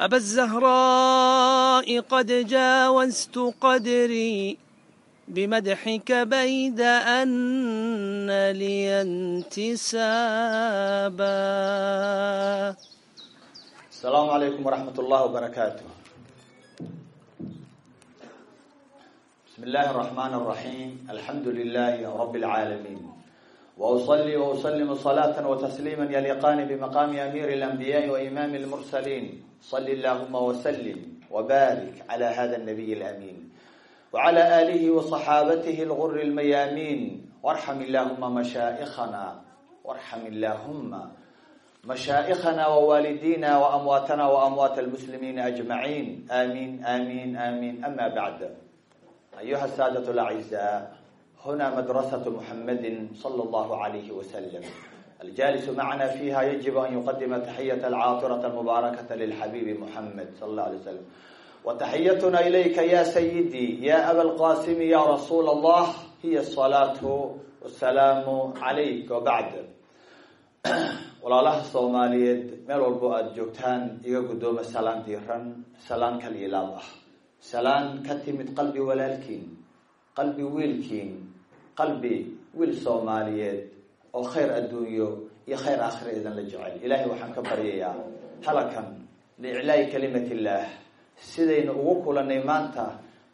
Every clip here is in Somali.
أبا الزهراء قد جاوزت قدري بمدحك بيد أن لي انتسابا السلام عليكم ورحمة الله وبركاته بسم الله الرحمن الرحيم الحمد لله رب العالمين وأصلي وأسلم صلاة وتسليما يليقان بمقام أمير الأنبياء وإمام المرسلين صل اللهم وسلم وبارك على هذا النبي الأمين وعلى آله وصحابته الغر الميامين وارحم اللهم مشائخنا وارحم اللهم مشائخنا ووالدينا وأمواتنا وأموات المسلمين أجمعين آمين آمين آمين أما بعد أيها السادة الأعزاء هنا مدرسة محمد صلى الله عليه وسلم الجالس معنا فيها يجب أن يقدم تحية العاطرة المباركة للحبيب محمد صلى الله عليه وسلم وتحيتنا إليك يا سيدي يا أبا القاسم يا رسول الله هي الصلاة والسلام عليك وبعد walaalaha soomaaliyeed meel walbo aada joogtaan iga guddooma salaan diiran salaan kal ilaab ah salaan ka timid qalbi qalbi wiil soomaaliyeed oo khayr adduunyo iyo khayr aakhira idinla jecel. Ilaahay waxaan ka baryayaa halakan liiclaa'i kalimat illaah sidaynu ugu kulanay maanta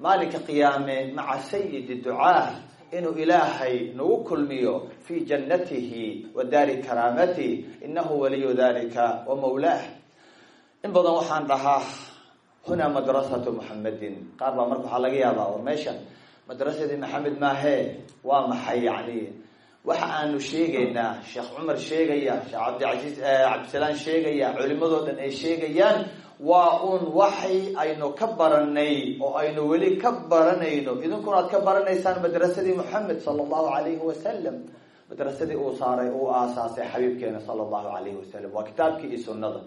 maalinka qiyaame maca sayidi ducaah inuu ilaahay nagu kulmiyo fi jannatihi wa daari karaamatihi inahu waliyu dalika wa mawlaah in badan waxaan dhahaa hunaa madrasatu muxamedin qaar baa marka waxaa laga yaabaa war meeshan madrasadii maxamed maahee waa maxay yani waxa aanu sheegaynaa sheekh cumar sheegaya sheekh cabdicasiis cabdisalaan sheegaya culimadoo dhan ay sheegayaan waa un waxay aynu ka baranay oo aynu weli ka baranayno. Idinkuna aad ka baranaysaan madrasadii moxamed sala allahu alayhi wasalam madrasadii uu saaray uu aasaasay xabiibkeena sala allahu alayhi wasalam waa kitaabkii iyo sunnada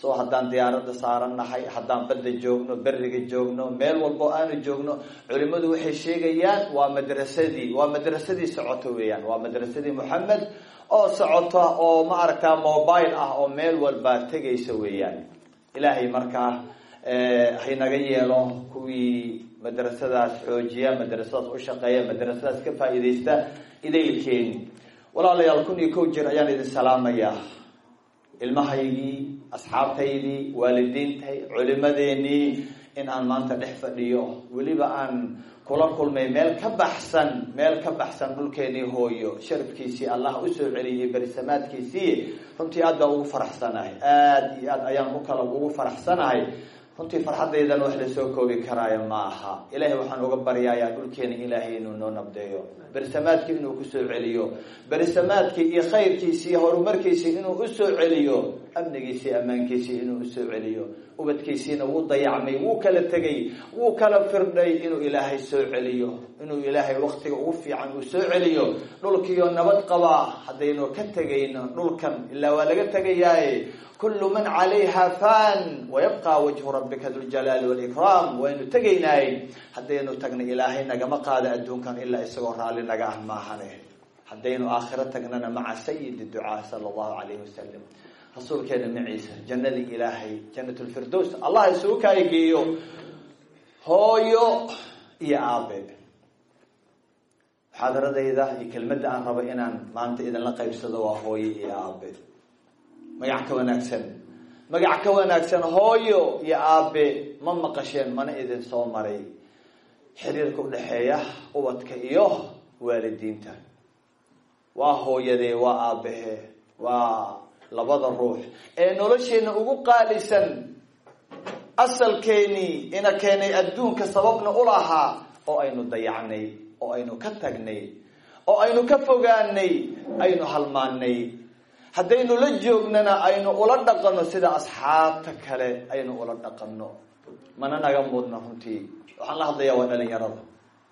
so haddaan diyaaradda saarannahay haddaan badda joogno beriga joogno meel walbo aanu joogno culimadu waxay sheegayaan waa madrasadii waa madrasadii socoto weeyaan. Waa madrasadii moxamed oo socota oo ma aragtaa mobile ah oo meel walba tegaysa weeyaan. Ilaahay markaa haynaga yeelo kuwii madrasadaas xoojiya madrasadaas u shaqeeya madrasadaas ka faa'iidaysta idaylkeeni. Walaalayaal kun iyo kow jeer ayaan idin salaamayaa. Ilmahaygii asxaabtaydii waalidiintay culimadeenii in aan maanta dhex fadhiyo. Weliba aan kula kulmay meel ka baxsan meel ka baxsan dhulkeenii hooyo. Sharafkiisii allah u soo celiyey berisamaadkiisii runtii aad baan ugu faraxsanahay. Aada iyo aad ayaan u kala ugu faraxsanahay. Runtii farxadaydan wax la soo koobi karaayo ma aha ilaahay waxaan uga baryayaa dhulkeena ilaahay inuu noo nabdeeyo. Berisamaadkii inuu ku soo celiyo. Berisamaadkii iyo khayrkiisii horumarkiisii inuu u soo celiyo amnigiisii ammaankiisii inuu u soo celiyo. Ubadkiisiina wuu dayacmay wuu kala tegay wuu kala firdhay inuu ilaahay soo celiyo. Inuu ilaahay waktiga ugu fiican uu soo celiyo. Dhulkiiyo nabad qabaa haddaynu ka tegayno dhulkan ilaa waa laga tegayaaye. Kullu man calayha fan wayabqa wajhu rabbika duljalaali walikraam waynu tegaynaaye. Haddaynu tagna ilaahay nagama qaada adduunkan ilaa isagoo raalli naga ah maahane. Haddaynu aakhiro tagnana maca sayidi ducaa sala allahu calayhi wasalam rasuulkeena maciisa jannadii ilaahay jannat lfirdows allah isugu kaageeyo hooyo iyo aabe muxaadaradayda iyo kelmadda aan rabo inaan maanta idinla qaybsado waa hooyo iyo aabe magac ka wanaagsan. Magac ka wanaagsan hooyo iyo aabe ma maqasheen mana idin soo maray. Xiriirka udhexeeya ubadka iyo waalidiinta. Waa hooyadee waa aabahe waa labada ruux. Ee nolosheena ugu qaalisan asalkeenii ina keenay adduunka sababna ulahaa oo aynu dayacnay oo aynu ka tagnay oo aynu ka fogaanay aynu halmaanay haddaynu la joognana aynu ula dhaqano sida asxaabta kale aynu ula dhaqano mana naga mudna runtii. Waxaan la hadlayaa waa dhalinyarada.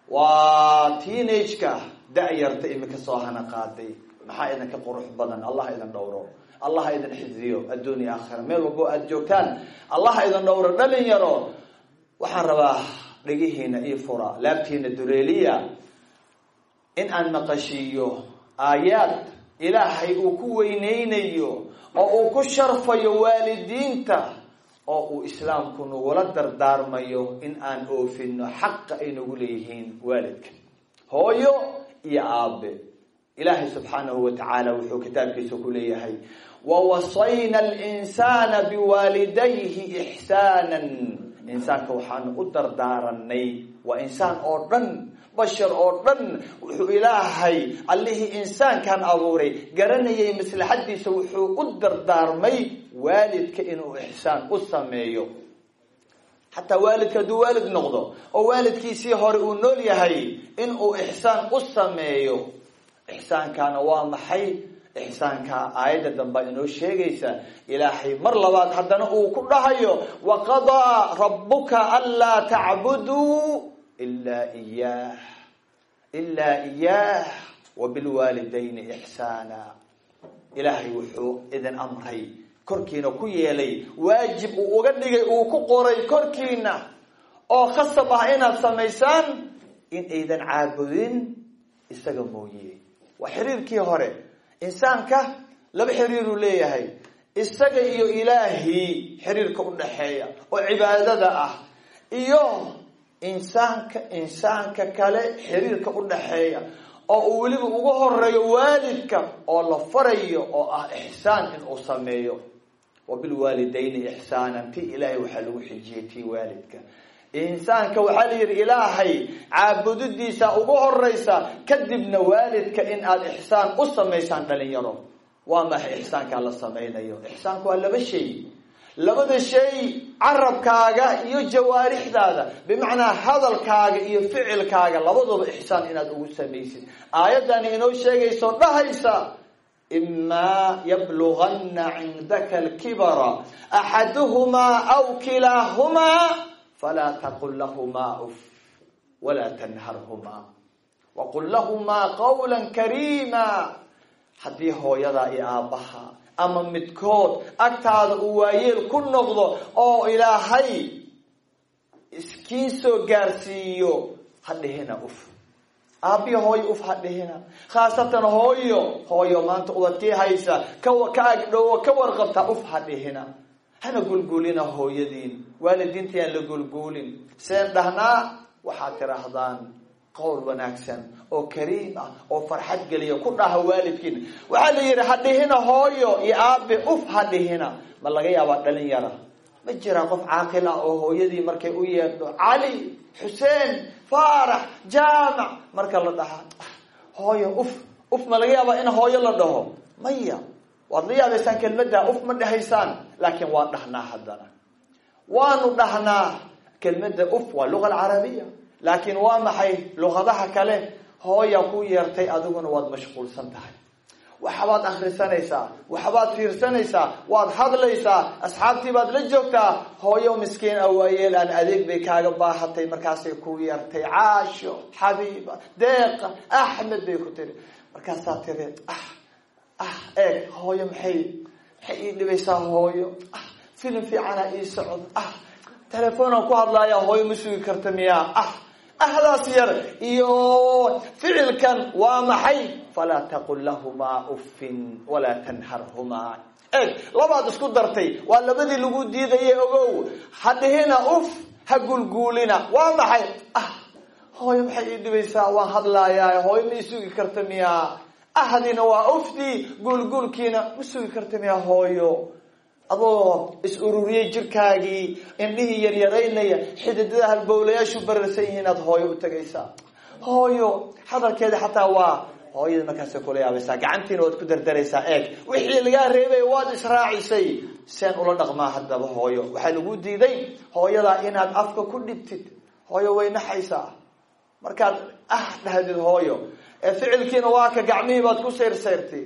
Waa teenage-ka da-yarta imika soo hana qaaday maxaa idinka qurux badan? Allah idin dhowro allah idin xifdiyo adduuniya aakhira. Meel walbo aada joogtaan allah idin dhowro dhalinyaro waxaan rabaa dhegihiina io fura laabtiina dureeliya. In aan maqashiiyo aayaad ilaahay uu ku weyneynayo oo uu ku sharfayo waalidiinta oo uu islaamku nagula dardaarmayo in aan oofino xaqa ay nagu leeyihiin waalidka. Hooyo iyo aabe ilaahay subxaanahu wa tacaala wuxuu kitaabkiisa ku leeyahay wawasayna alinsana biwaalidayhi ixsaanan insaanka waxaanu u dardaaranay waa insaan oo dhan bashar oo dhan wuxuu ilaahay allihii insaankan abuuray garanayay maslaxadiisa wuxuu u dardaarmay waalidka inuu ixsaan u sameeyo. Xataa waalidka hadduu waalid noqdo oo waalidkiisii hore uu nool yahay inuu ixsaan u sameeyo ixsaankaana waa maxay? Ixsaanka aayadda damba inoo sheegaysa ilaahay mar labaad haddana uu ku dhahayo waqadaa rabuka anlaa tacbuduu ilaa iyaah ilaa iyaah wabilwaalidayni ixsaana ilaahay wuxuu idin amray korkiina ku yeelay waajib uu uga dhigay uu ku qoray korkiina oo khasab ah inaad samaysaan in aydan caabudin isaga mooye waa xiriirkii hore insaanka laba xiriiruu leeyahay. Isaga iyo ilaahii xiriirka u dhaxeeya oo cibaadada ah. Iyo insaanka insaanka kale xiriirka u dhaxeeya oo uu weliba uga horeeyo waalidka oo la farayo oo ah ixsaan inuu sameeyo. Wabilwaalidayni ixsaanan ti ilaahay waxaa lagu xijiyey tii waalidka insaanka waxaa la yidhi ilaahay caabudidiisa ugu horeysa kadibna waalidka in aada ixsaan u samaysaan dhalinyaro. Waa maxay ixsaankaa la samaynayo? Ixsaanku waa laba shay. Labada shay carabkaaga iyo jawaarixdaada bimacnaa hadalkaaga iyo ficilkaaga labaduba ixsaan inaad ugu samaysid. Aayadani inoo sheegayso dhahaysa imaa yablugana cindaka alkibara axaduhumaa aw kilaahumaa falaa taqul lahumaa uf walaa tanharhumaa waqul lahumaa qawla kariima haddii hooyadaa iyo aabbaha ama midkood agtaada uu waayeel ku noqdo oo ilaahay iskiin soo gaarsiiyo ha dhihina uf. Aabbiyo hooyo uf ha dhihina khaasatan hooyo hooyo maanta ubadkii haysa ka ka agdhowo ka warqabta uf ha dhihina hana gulgulina hooyadiin waalidiinta yaan la gulguulin seen dhahnaa waxaad tidhaahdaan qowl wanaagsan oo kariim ah oo farxad geliya ku dhaha waalidkiina waxaa la yidhi ha dhihina hooyo iyo aabe uf ha dhihina. Ma laga yaabaa dhalin yara. Ma jiraa qof caaqil ah oo hooyadii markay u yeedho cali xuseen faarax jaamac. Marka la dhaha hooyo uf uf ma laga yaabaa in hooyo la dhaho? Maya waad la yaabaysaan kelmadda uf ma dhahaysaan laakiin waan dhahnaa haddana. Waanu dhahnaa kelmadda uf waa luga alcarabiya. Laakiin waa maxay luqadaha kale? Hooya ku yeertay adiguna waad mashquulsan tahay. Waxbaad akrisanaysaa waxbaad fiirsanaysaa waad hadlaysaa asxaabtii baad la joogtaa. Hooyo miskiin a waayeel aan adeeg bay kaaga baahatay markaasay ku yeertay caasho xabiiba deeqa axmed bay ku tiri. Markaasaa tiri ah eeg hooyo maxay? Maxay ii dhibaysaa hooyo? Ah filim fiicanaa ii socdo ah telefoonaan ku hadlaaya hooyo ma sugi karta miyaa? Ah ahdaas yar iyo ficilkan waa maxay? Falaa taqul lahumaa uffin walaa tanharhumaa. Eg labaad isku dartay waa labadii lagu diidayay ogow. Ha dhihina uf ha gulguulina waa maxay? Ah hooyo maxay ii dhibaysaa? Waan hadlaayaa hooyo ma ii sugi karta miyaa ahdina waa uftii guulguulkiina ma sugi karta miyaa hooyo? Adoo is ururiyey jirkaagii indhihii yaryaraynaya xididada halbowlayaashu bararsan yihiin aad hooyo u tagaysaa. Hooyo hadalkeeda xataa waa hooyada markaasay kula yaabaysaa gacantiina waad ku dardaraysaa eeg. Wixii lagaa reebay waad israacisay. Seen ula dhaqmaa haddaba hooyo. Waxaa lagu diiday hooyadaa inaad afka ku dhibtid. Hooyo way naxaysaa. Markaad ah dhahdid hooyo ficilkiina waa ka gacmihii baad ku sayrsayrtay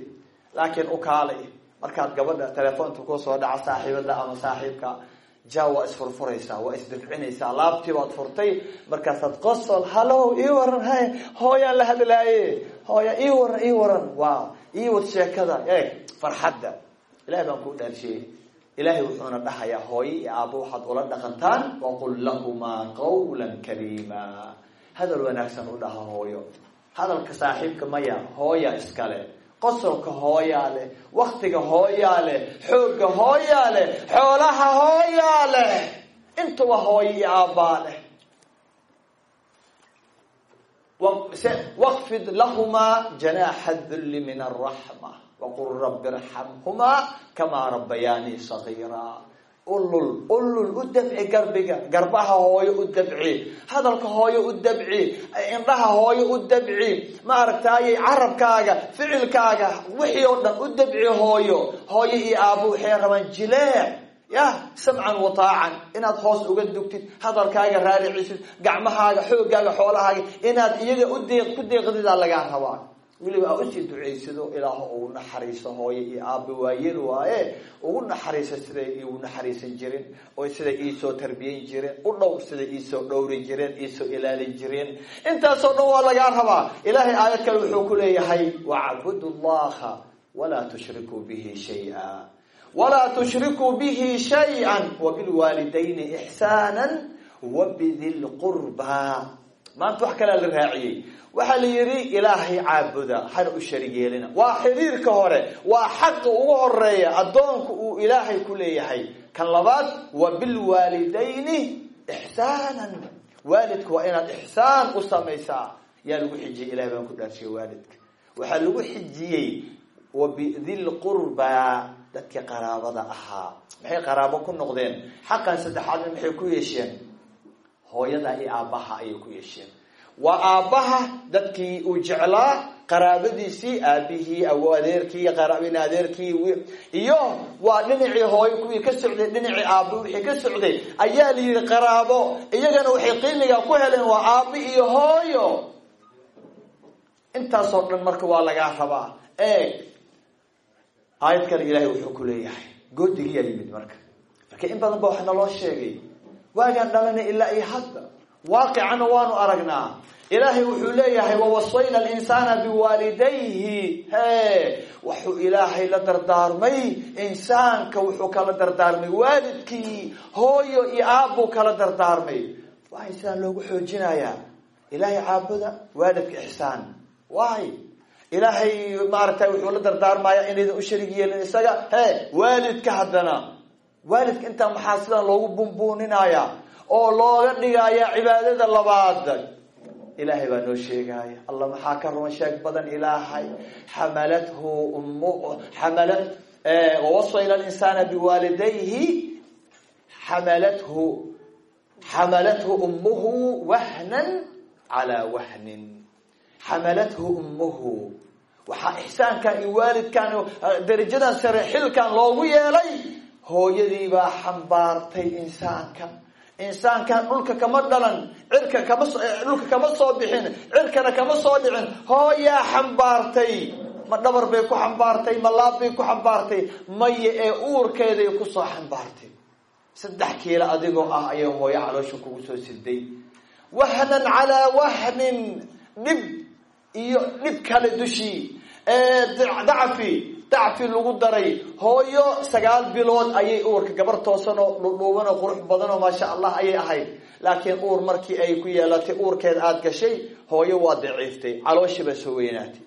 laakiin u kaalay. Markaad gabadha telefoonta ku soo dhaca saaxiibada ama saaxiibka ja waa isfurfuraysaa waa isdafcinaysaa laabtii baad furtay markaasaad qosol hallow ii waran hay hooyaan la hadlaaye hooya ii waran ii waran. Waa ii wad sheekada eeg farxadda. Ilahay baan kuu dhaarshiyey ilaahay wuxuuna dhahayaa hooyo iyo aabbo waxaad ula dhaqantaan waqul lahumaa qawlan kariima hadal wanaagsan u dhaha hooyo hadalka saaxiibka maya hooya iskale qosolka hooyaa leh waktiga hooyaa leh xoogga hooyaa leh xoolaha hooyaa leh. Intuba hooyo iyo aabbaa leh waqfid lahumaa janaaxa dulli min araxma waqul rabi irxamhumaa kamaa rabbayaanii sagiira ulul ulul u dabci garbiga garbaha hooyo u dabci hadalka hooyo u dabci indhaha hooyo u dabci maaragtaaye carabkaaga ficilkaaga wixii oo dhan u dabci hooyo hooyo iyo aabo waxay rabaan jileec ya samcan wataacan inaad hoos uga dugtid hadalkaaga raaricisid gacmahaaga xoogaaga xoolahaaga inaad iyaga udeeq ku deeqdidaa lagaa rabaa weliba aa u sii ducaysado ilaaho ugu naxariiso hooyo iyo aabba waayel waaye ugu naxariisa siday igu naxariisan jirin oo siday iisoo tarbiyan jireen u dhow siday iisoo dhowri jireen iisoo ilaalin jireen intaasoo dhan waa lagaa rabaa. Ilaahay aayad kale wuxuu ku leeyahay wacbudu llaha walaa tushrikuu bihi shaya. Walaa tushrikuu bihi shaya wabilwaalidayni ixsaana wabidi lqurbaa maanta wax kalea la raaciyey. Waxaa la yidhi ilaahay caabuda hana u sharig yeelina waa xiriirka hore waa xaqa ugu horreeya addoonku uu ilaahay ku leeyahay. Kan labaad wa bilwaalidayni ixsaanan. Waalidka waa inaad ixsaan u samaysaa. Yaa lagu xijiyey ilahay baan ku dhaarsiya waalidka. Waxaa lagu xijiyey wabidilqurbaa dadkii qaraabada ahaa. Maxay qaraabo ku noqdeen? Xaqan saddexaadna maxay ku yeesheen hooyada iyo aabbaha ayay ku yeesheen. Waa aabbaha dadkii uu jeclaa qaraabadiisii aabihii adeerkii qaraabin adeerkii iyo waa dhinacii hooyo kuwii ka socday dhinacii aabbo wixii ka socday. Ayaa la yidhi qaraabo iyagana waxay qiimiga ku heleen waa aabbi iyo hooyo. Intaasoo dhan marka waa lagaa rabaa eeg aayad kale ilaahay wuxuu ku leeyahay. Goodigiyaa yimid marka. Marka in badan ba waxa naloo sheegay waagaan dhalanay ilaa iyo hadda. Waaqicana waanu aragnaa. Ilaahay wuxuu leeyahay wawasayna alinsaana biwaalidayhi. He wuxuu ilaahay la dardaarmay. Insaanka wuxuu kala dardaarmay. Waalidkii hooyo iyo aabbuu kala dardaarmay. Waay sidaan loogu xoojinayaa. Ilaahay caabuda waalidka ixsaan. Waay ilaahay maaragtay wuxuu la dardaarmaya inaydan u sharig isaga. He waalidka haddana waalidka intaa maxaa sidaan loogu bunbuuninaya oo looga dhigaya cibaadada labaad ilaahay baa noo sheegaya allah maxaa ka run sheeg badan ilaahay? Xamalathu um xamalat wawasayna linsaana biwaalidayhi. Xamalathu xamalathu ummuhu wahnan calaa wahnin. Xamalathu ummuhu. Waxaa ixsaankan iyo waalidkan darajadan sare xilkan loogu yeelay hooyadiibaa xambaartay insaanka. Insaankan dhulka kama dhalan cirka kama dhulka kama soo bixin cirkana kama soo dhicin. Hooyaa xambaartay. Ma dhabar bay ku xambaartay ma laab bay ku xambaartay maya ee uurkeeday ku soo xambaartay. Saddex kiilo adigoo ah ayay hooyo caloosha kugu soo siday wahnan calaa wahnin dhib iyo dhib kale dushii. Dacfi dacfi lagu daray. Hooyo sagaal bilood ayay uurka gabar toosan oo dhudhuuban oo qurux badan oo maasha allah ayay ahayd. Laakiin uur markii ay ku yeelatay uurkeeda aada gashay hooyo waa daciiftay. Calooshii baa soo weynaatay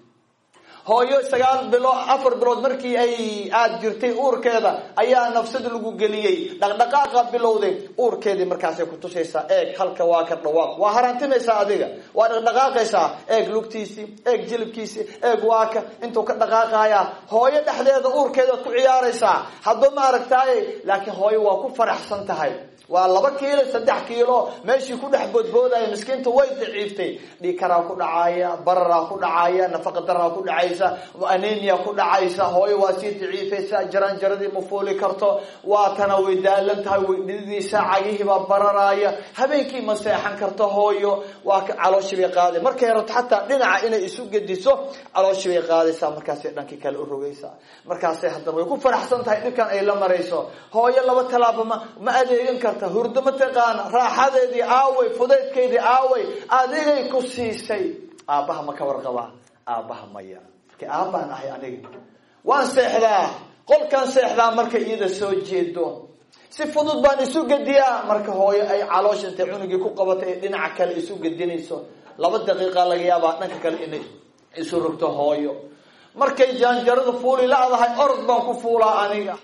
hooyo sagaal bilood afar bilood markii ay aada jirtay uurkeeda ayaa nafsada lagu geliyey. Dhaqdhaqaaqa bilowday uurkeedii markaasay kutusaysaa eeg halka waa ka dhawaaq. Waa haraantimaysaa adiga? Waa dhaqdhaqaaqaysaa? Eeg lugtiisii eeg jilibkiisii eeg waaka intuu ka dhaqaaqaya hooyo dhexdeeda uurkeedaad ku ciyaaraysaa. Hadba ma aragtaaye? Laakiin hooyo waa ku faraxsan tahay waa laba kiilo saddex kiilo. Meeshii ku dhex miskiinta way daciiftay. Dhiikaraa ku dhacaya bararaa ku dhacaya nafaqa daraa ku dhacaysa anemia ku dhacaysa. Hooyo waa sii daciifaysa jaran jaradii ma fuuli karto. Waatana way daalan tahay way dhididaysa cagihiibaa bararaya. Habeenkii ma seexan karto hooyo. Waa calooshii bay qaaday markay rabto xataa dhinaca inay isu gediso calooshii bay qaadaysaa. Markaasay dhankii kale u rogaysaa. Markaasay haddana way ku faraxsan tahay dhibkan ay la marayso. Hooyo laba talaaba ma ma adeegan karta hurdo ma taqaana raaxadeedii aaway fudaydkeydii aaway adigay ku siisay. Aabbaha ma ka warqabaa? Aabbaha maya marka aabbaan ahay aniga. Waan seexdaa. Qolkaan seexdaa marka iyada soo jeedo. Si fudud baan isu gediyaa. Marka hooyo ay caloosha intay cunugii ku qabatay ee dhinaca kale isu gedinayso. Laba daqiiqa laga yaabaa dhanka kale inay isu rogto hooyo. Markay jaanjarada fuuli la-dahay orod baan ku fuulaa aniga.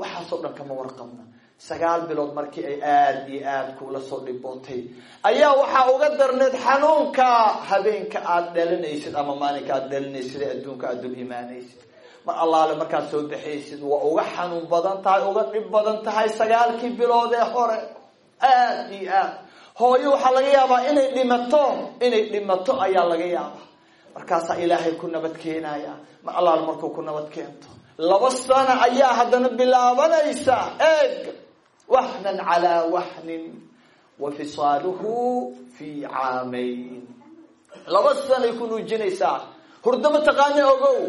Waxaasoo dhan kama warqabna sagaal bilood markii ay aada iyo aada kuula soo dhibootay ayaa waxaa uga darneed xanuunka. Habeenka aada dhalinaysid ama maalinka aada dhalinaysid ee adduunka aada dul imaanaysid. Mar allaale markaad soo baxaysid. Waa uga xanuun badan tahay uga dhib badan tahay sagaalkii bilood ee hore. Aada iyo aad. Hooyo waxaa laga yaabaa inay dhimato. Inay dhimato ayaa laga yaabaa. Markaasaa ilaahay ku nabad keenaya mar allaale markuu ku nabad keento. Laba sano ayaa haddana bilaabanaysa. Eeg waxnan calaa waxnin wa fisaaluhu fii caamayn laba sanay ku nuujinaysaa hurdo mataqaana ogow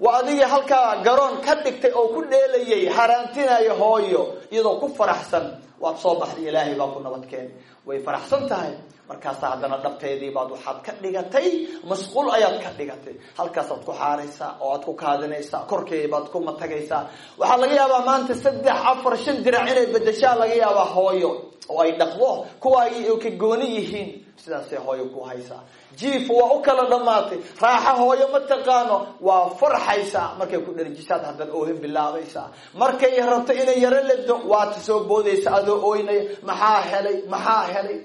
waa adigii halkaa garoon ka dhigtay oo ku dheelayay haraantinayo hooyo iyadoo ku faraxsan waad soo baxday ilaahay baa ku nabad keen way faraxsan tahay markaasa haddana dhabteedii baad waxaad ka dhigatay masquul ayaad ka dhigatay. Halkaasaad ku xaaraysaa oo aad ku kaadinaysaa korkeeda baad ku matagaysaa. Waxaa laga yaabaa maanta saddex afar shan dirac inay bedeshaa laga yaabaa hooyo. Oo ay dhaqdo kuwaagii ka gooni yihiin sidaasay hooyo ku haysaa. Jiif waa u kala dhamaatay. Raaxa hooyo ma taqaano waa farxaysaa. Markay ku dharjisaad haddana oohin bilaabaysaa. Markay rabto inay yaro ledo waad soo boodaysa adoo ooynaya maxaa helay? Maxaa helay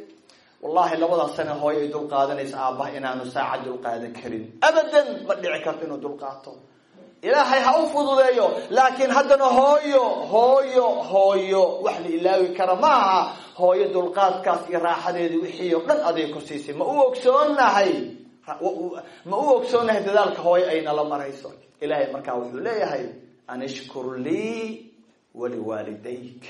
wallahi labadaas sane hooyo ay dul qaadanaysa aabbaha inaanu saacad dul qaadan karin. Abadan ma dhici karto inuu dul qaato. Ilaahay ha u fududeeyo laakiin haddana hooyo hooyo hooyo. Wax la ilaawi kara maaha. Hooyo dulqaadkaas iyo raaxadeedi wixii oo dhan aday ku siisay. Ma u ogsoonahay ma u ogsoonahay dadaalka hooyo ay nala marayso? Ilaahay markaa wuxuu leeyahay an ishkur lii waliwaalidayk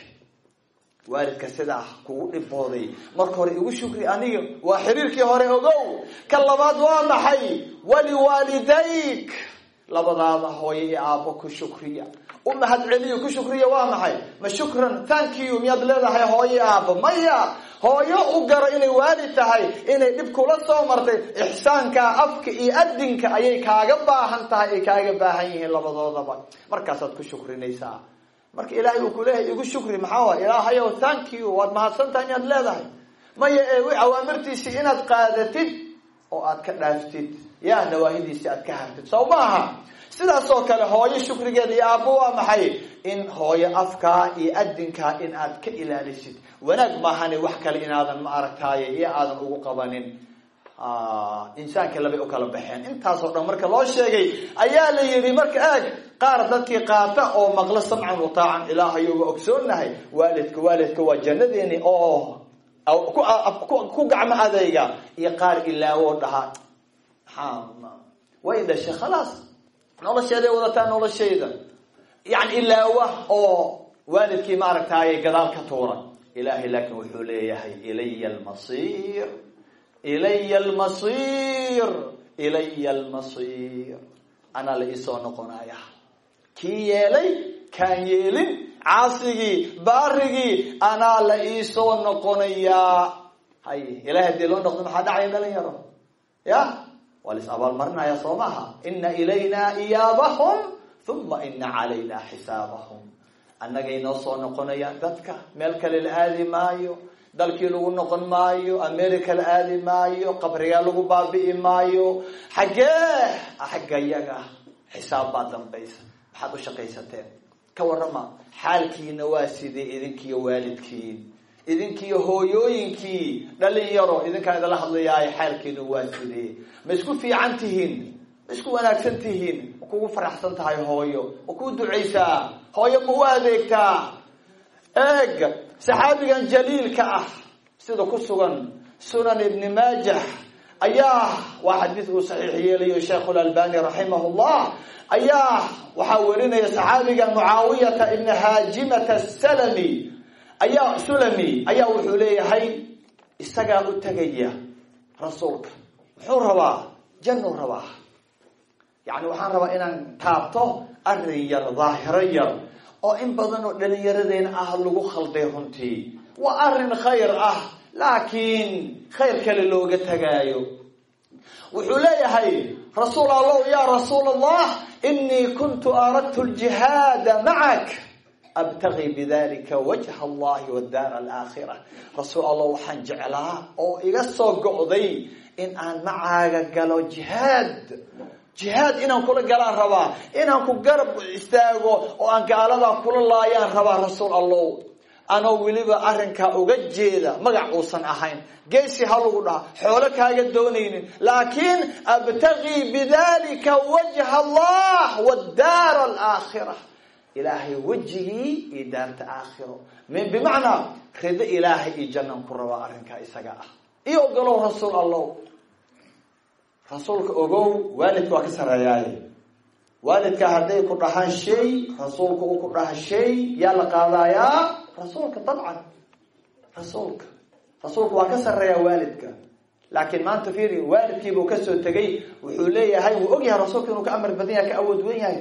waalidka sidaa kugu dhibooday. Marka hore igu shukri aniga. Waa xiriirkii hore ogow. Ka labaad waa maxay? Waliwaalidayk labadaada hooyo iyo aabbo ku shukriya. U mahad celiyo ku shukriya waa maxay? Ma shukran thank you miyaad leedahay hooyo aabbo? Maya hooyo u garo inay waalid tahay inay dhib kula soo martay. Ixsaanka afka iyo adinka ayay kaaga baahan tahay ay kaaga baahan yihiin labadoodaba markaasaad ku shukrinaysaa marka ilaahay uu kuleeyahay igu shukri maxaa waay? Ilaahayow thank you waad mahadsantahay miyaad leedahay. Maya ee awaamirtiisii inaad qaadatid oo aad ka dhaaftid. Yaa nawaahidiisii aad ka hartid. Soo maaha sidaas oo kale hooyo shukrigeeda iyo aabbo waa maxay? In hooyo afkaa iyo adinkaa in aad ka ilaalisid. Wanaag maahane wax kale inaadan ma aragtaaye iyo aadan ugu qabanin insaanka labay u kala baxeen. Intaasoo dhan marka loo sheegay ayaa la yidhi marka eeg qaar dadkii qaata oo maqlo samcan wataacan ilaahayo waa ogsoonahay waalidka waalidka waa jannadeeni oo ku gacmo adayga. Iyo qaar ilaawoo dhahaa maxaa way dhashay khalaas. Nolosheeday wadataa noloshayda yani ilaawa oo waalidkii maaragtaaye gadaal ka tuura ilaahay laakin wuxuu leeyahay ilaya almasir ilaya almasir ilaya almasir anaa la iisoo noqonaya. Kii yeelay kaan yeelin caasigii baarigii anaa la iisoo noqonayaa hay ilahay haddii loo noqdo maxaa dhacaya dhalinyaro ya? Waa lais abaalmarinaya soo maaha ina ilayna iyaabahum uma ina calayna xisaabahum. Annagay noo soo noqonayaan dadka. Meel kale la aadi maayo dalkii lagu noqon maayo america la aadi maayo qabrigaa lagu baabi'i maayo. Xaggee xagga yaga xisaab baa dambaysa. Maxaad u shaqaysateen ka warrama xaalkiina waa sidee idinkiiyo waalidkiin idinkiiyo hooyooyinkii dhalinyaro idinkaan idala hadlayaayo xaalkiina waa sidee ma isku fiican tihiin? Ma isku wanaagsan tihiin? Ma kugu faraxsan tahay hooyo? Ma kuu ducaysaa? Hooyo ma u adeegtaa? Eeg saxaabigan jaliilka ah sida ku sugan sunan ibni maajah ayaa waa xadiis uu saxiix yeelayo sheikhu lalbani raximah llah ayaa waxaa werinaya saxaabiga mucaawiyata ibni haajimata salami ayaa sulami ayaa wuxuu leeyahay isagaa u tegaya rasuulka. Muxuu rabaa? Jannuu rabaa. Yani waxaan rabaa inaan taabto arrin yar daahiro yar oo in badan oo dhalinyaradeen ah lagu khalday runtii. Waa arrin khayr ah laakiin khayr kale looga tagaayo. Wuxuu leeyahay rasuul allow ya rasuul allah inii kuntu aradtu ljihaada macak abtagi bidalika wajha allahi wadaar alaakhira rasuul allah waxaan jeclaa oo iga soo go'day in aan macaaga galo jihaad jihaad inaan kula galaan rabaa. Inaan ku garab istaago oo aan gaaladaa kula laayaan rabaa rasuul allow anoo weliba arrinkaa uga jeeda magac uusan ahayn. Geesi ha lagu dhaha xoolo kaaga doonaynin. Laakiin abtagii bidalika wajha allah wadaara alaakhira ilaahay wejigii iyo daarta aakhiro. Bimacnaa rido ilaahay iyo jannan ku rabaa arrinkaa isaga ah. Iyo ogolow rasuul allow rasuulka ogow waalidka waa ka sareeyaaye waalidka hadday ku dhahaan shay rasuulka uu ku dhaha shay yaa la qaadayaa rasuulka dabcan. Rasuulka. Rasuulka waa ka sareeyaa waalidka. Laakiin maanta fiiri waalidkiibuu ka soo tegay wuxuu leeyahay wuu ogyahay rasuulka inuu ka amar badan yahay ka awood wen yahay.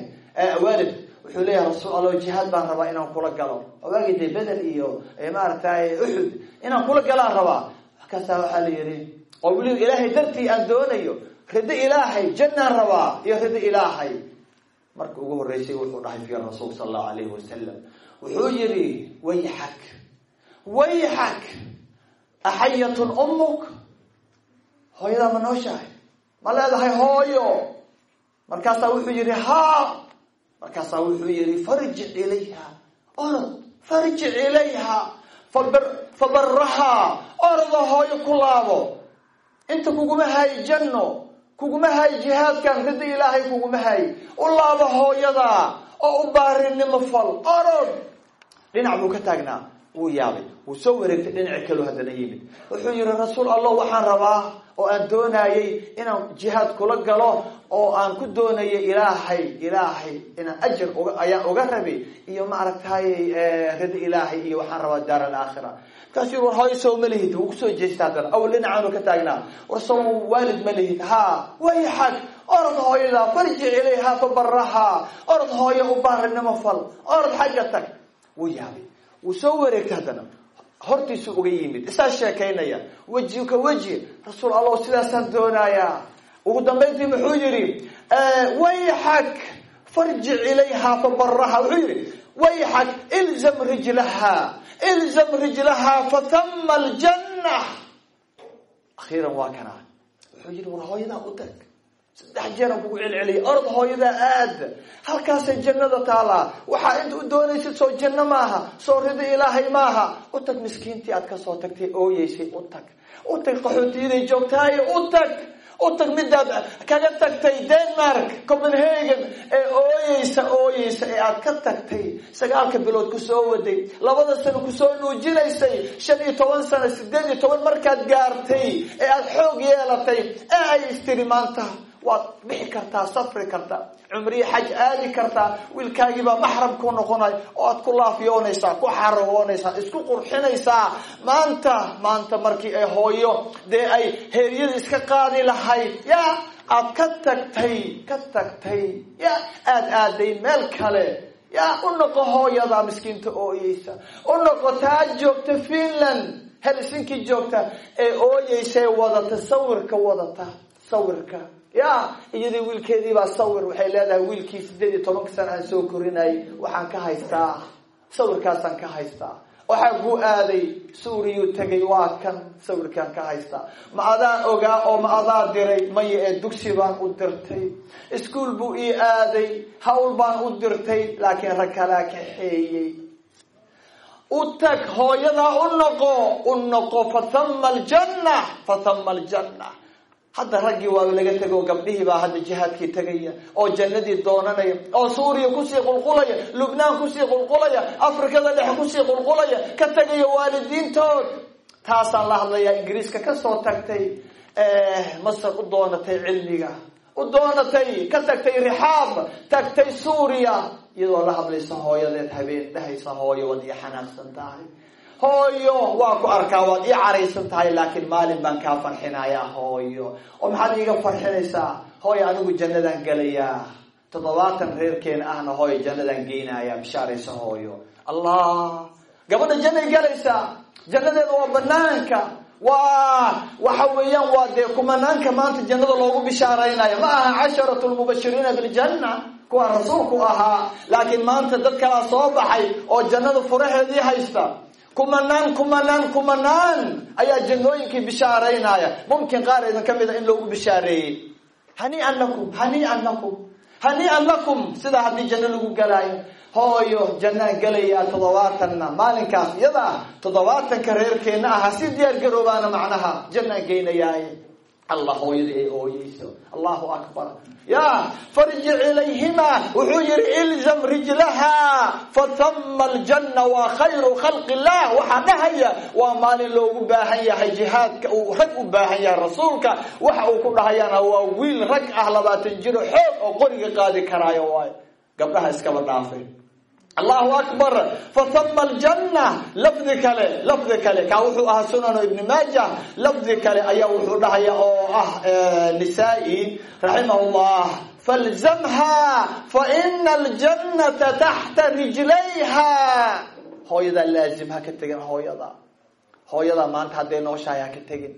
Waalid wuxuu leeyahay rasuul allo jihaad baan rabaa inaan kula galo. Waagi dee beder iyo maaragtay uxud inaan kula galaan rabaa. Markaasaa waxaa la yihi oo weliba ilaahay dartii aan doonayo rido ilaahay jannaan rabaa iyo rido ilaahay. Marka ugu horeysay wuxuu dhahay fi rasuul sala allahu alayhi wasalam wuxuu yihi wayxak wayxak axayatun ummuk. Hooyadaa ma nooshahay? Ma leedahay hooyo? Markaasaa wuxuu yihi haa. Markaasaa wuxuu yihi farjic ilayha orod farjic ilayha fabarahaa oroda hooyo ku laabo. Inta kuguma hay janno kuguma hay jihaadkan rida ilaahay kuguma hay u laabo hooyada oo u baarinimo fal. Orod dhinac buu ka taagnaa wuu yaabay. Wuu soo wareegtay dhinaci kaloo haddana yimid. Wuxuu yihi rasuul allah waxaan rabaa oo aan doonayay inaan jihaad kula galo oo aan ku doonayo ilaahay ilaahay inaan ajar ayaan uga rabay. Iyo maaragtay rida ilaahay iyo waxaan rabaa daar alaakhira markaasu yii war hooyo sow ma lihid wuu ku soo jeesta haddana awal dhinacaanu ka taagnaa war sow waalid ma ha? Wayxag orod hooyada farjic ilayha fabarahaa orod hooyo u baarinimo fal. Orod xagga tag wuu yaabay wuu soo wareegtay haddana hortiisu uga yimid isaa sheekaynaya weji ka weji rasuul allah sidaasaan doonayaa ugu dambayntii muxuu yihi wayxak farjic ilayha fabaraha wuxuu yihi wayxak ilzam rijlaha ilzam rijlaha fatama aljanna akhiiran waa kana wuxuu yihi war hooyadaa u tag saddex jeeran kugu celceliyay orod hooyadaa aad halkaasay jannada taalaa waxaa inta u doonaysid soo janno maaha soo rido ilaahay maaha u tag miskiintii aad ka soo tagtay ooyeysay u tag u tag qaxootiyaday joogtaaye u tag u tag midaad kaga tagtay denmark copenhagen ee ooyeysa ooyeysa ee aad ka tagtay sagaalka bilood ku soo waday. Labada sano ku soo nuujinaysay shan iyo toban sano sideed iyo toban markaad gaartay ee aad xoog yeelatay ee ay istiri maanta waad bixi kartaa safri kartaa cumriye xaj aadi kartaa wiilkaagiibaa maxram ku noqonay oo aad ku laafiyoonaysaa ku xaragoonaysaa isku qurxinaysaa. Maanta maanta markii ay hooyo dee ay heeryada iska qaadi lahayd ya aad ka tagtay ka tagtay ya aad aaday meel kale ya u noqo hooyada miskiinta ooyeysa u noqo taa joogta finland helsinki joogta ee ooyeysay wadata sawirka wadata sawirka ya iyadii wiilkeedii baa sawir waxay leedahay wiilkii sideed iyo tobanka sana aan soo korinayay waxaan ka haystaa. Sawirkaasaan ka haystaa. Waxaa ku aaday suuriyuu tegay waa kan sawirkaan ka haystaa. Ma adaan ogaa oo ma adaa diray maya ee dugsi baan u dirtay. Iskuol buu ii aaday hawl baan u dirtay laakiin rag kalaa kaxeeyey u tag hooyadaa u noqo u noqo fathama aljanna fathama aljanna hadda raggii waa laga tego gabdhihii baa hadda jihaadkii tegaya oo jannadii doonanaya oo suuriya ku sii qulqulaya lubnaan ku sii qulqulaya afrikada dhexe ku sii qulqulaya ka tegaya waalidiintood. Taasaan la hadlayaa ingiriiska ka soo tagtay masar u doonatay cilmiga u doonatay ka tagtay rixaab tagtay suuriya iyadoo la hadlaysa hooyadeed habeen dhahaysa hooyo waad ii xanaaqsan tahay hooyo. Waa ku arkaa waad ii caraysan tahay laakiin maalin baan kaa farxinayaa hooyo. Oo maxaad iiga farxinaysaa? Hooyo anigu jannadaan gelayaa toddobaatan reerkeen ahna hooyo jannadaan geynaya bishaaraysa hooyo. Allah! Gabadha jannay galaysaa. Jannadeeda waa banaanka waa waxa weeyaan waa dee kumanaanka maanta jannada loogu bishaaraynayo. Ma aha casharatu lmubashiriina biljanna kuwa rasuulku ahaa. Laakiin maanta dad kalaa soo baxay oo jannada furaheedii haysta kumanaan kumanaan kumanaan. Ayaa jannooyinkii bishaaraynaya mumkin qaar idin ka mida in loogu bishaareeyey. Haniian lakum haniian lakum haniian lakum sidaa haddii janno lagu galaayo hooyo jannaan gelayaa toddobaatanna maalinkaas iyada toddobaatanka reerkeenna ah ha si diyaar garoobaana macnaha jannaan geynayaay allah hooyadii ay ooyeyso. Allahu akbar. Ya farjic ilayhima. Wuxuu yihi ilzam rijlaha fatama aljanna waa khayru khalqi illah waxaa dhahaya waa maalin loogu baahan yahay jihaadka uu rag u baahan yahay rasuulka. Waxa uu ku dhahayana waa wiil rag ah labaatan jiro xoog oo qoriga qaadi karaayo waay gabdhaha iskaba dhaafay allahu akbar. Fatama aljanna lafdi kale lafdi kale. Kaa wuxuu ahaa sunano ibni maaja lafdi kale ayaa wuxuu dhahaya oo ah nisaa-i raximah llah falzamha faina aljannata taxta rijlayha. Hooyadaa laazim ha ka tegin hooyada. Hooyadaa maanta hadday nooshahay ha ka tegin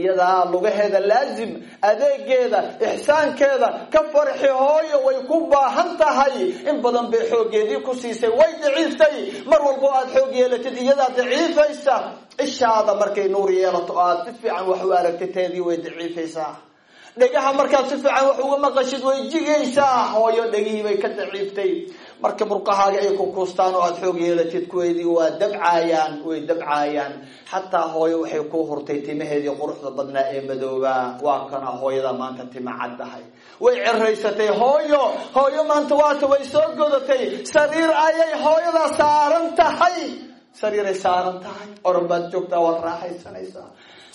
iyadaa lugaheeda laazim adeegeeda ixsaankeeda ka farxi hooyo way ku baahan tahay. In badan bay xoogeedii ku siisay way daciiftay mar walbo aad xoog yeelatid iyadaa daciifaysa. Ishaada markay nuur yeelato aad si fiican wax u aragtiteedii way daciifaysaa. Dhegaha markaad si fiican wax uga maqashid way jigaysaa. Hooyo dhegihii bay ka daciiftay marka murqahaaga ay ku kuustaan oo aada xoog yeelatid kuweedii waa dabcaayaan way dabcaayaan xataa hooyo waxay ku hurtay timaheedii quruxda badnaa ee madoobaa waa kana hooyada maanta tima caddahay. Way ceraysatay hooyo hooyo maanta waata way soo godatay. Sariir ayay hooyadaa saaran tahay. Sariiray saaran tahay. Oran baad joogtaa waad raaxaysanaysaa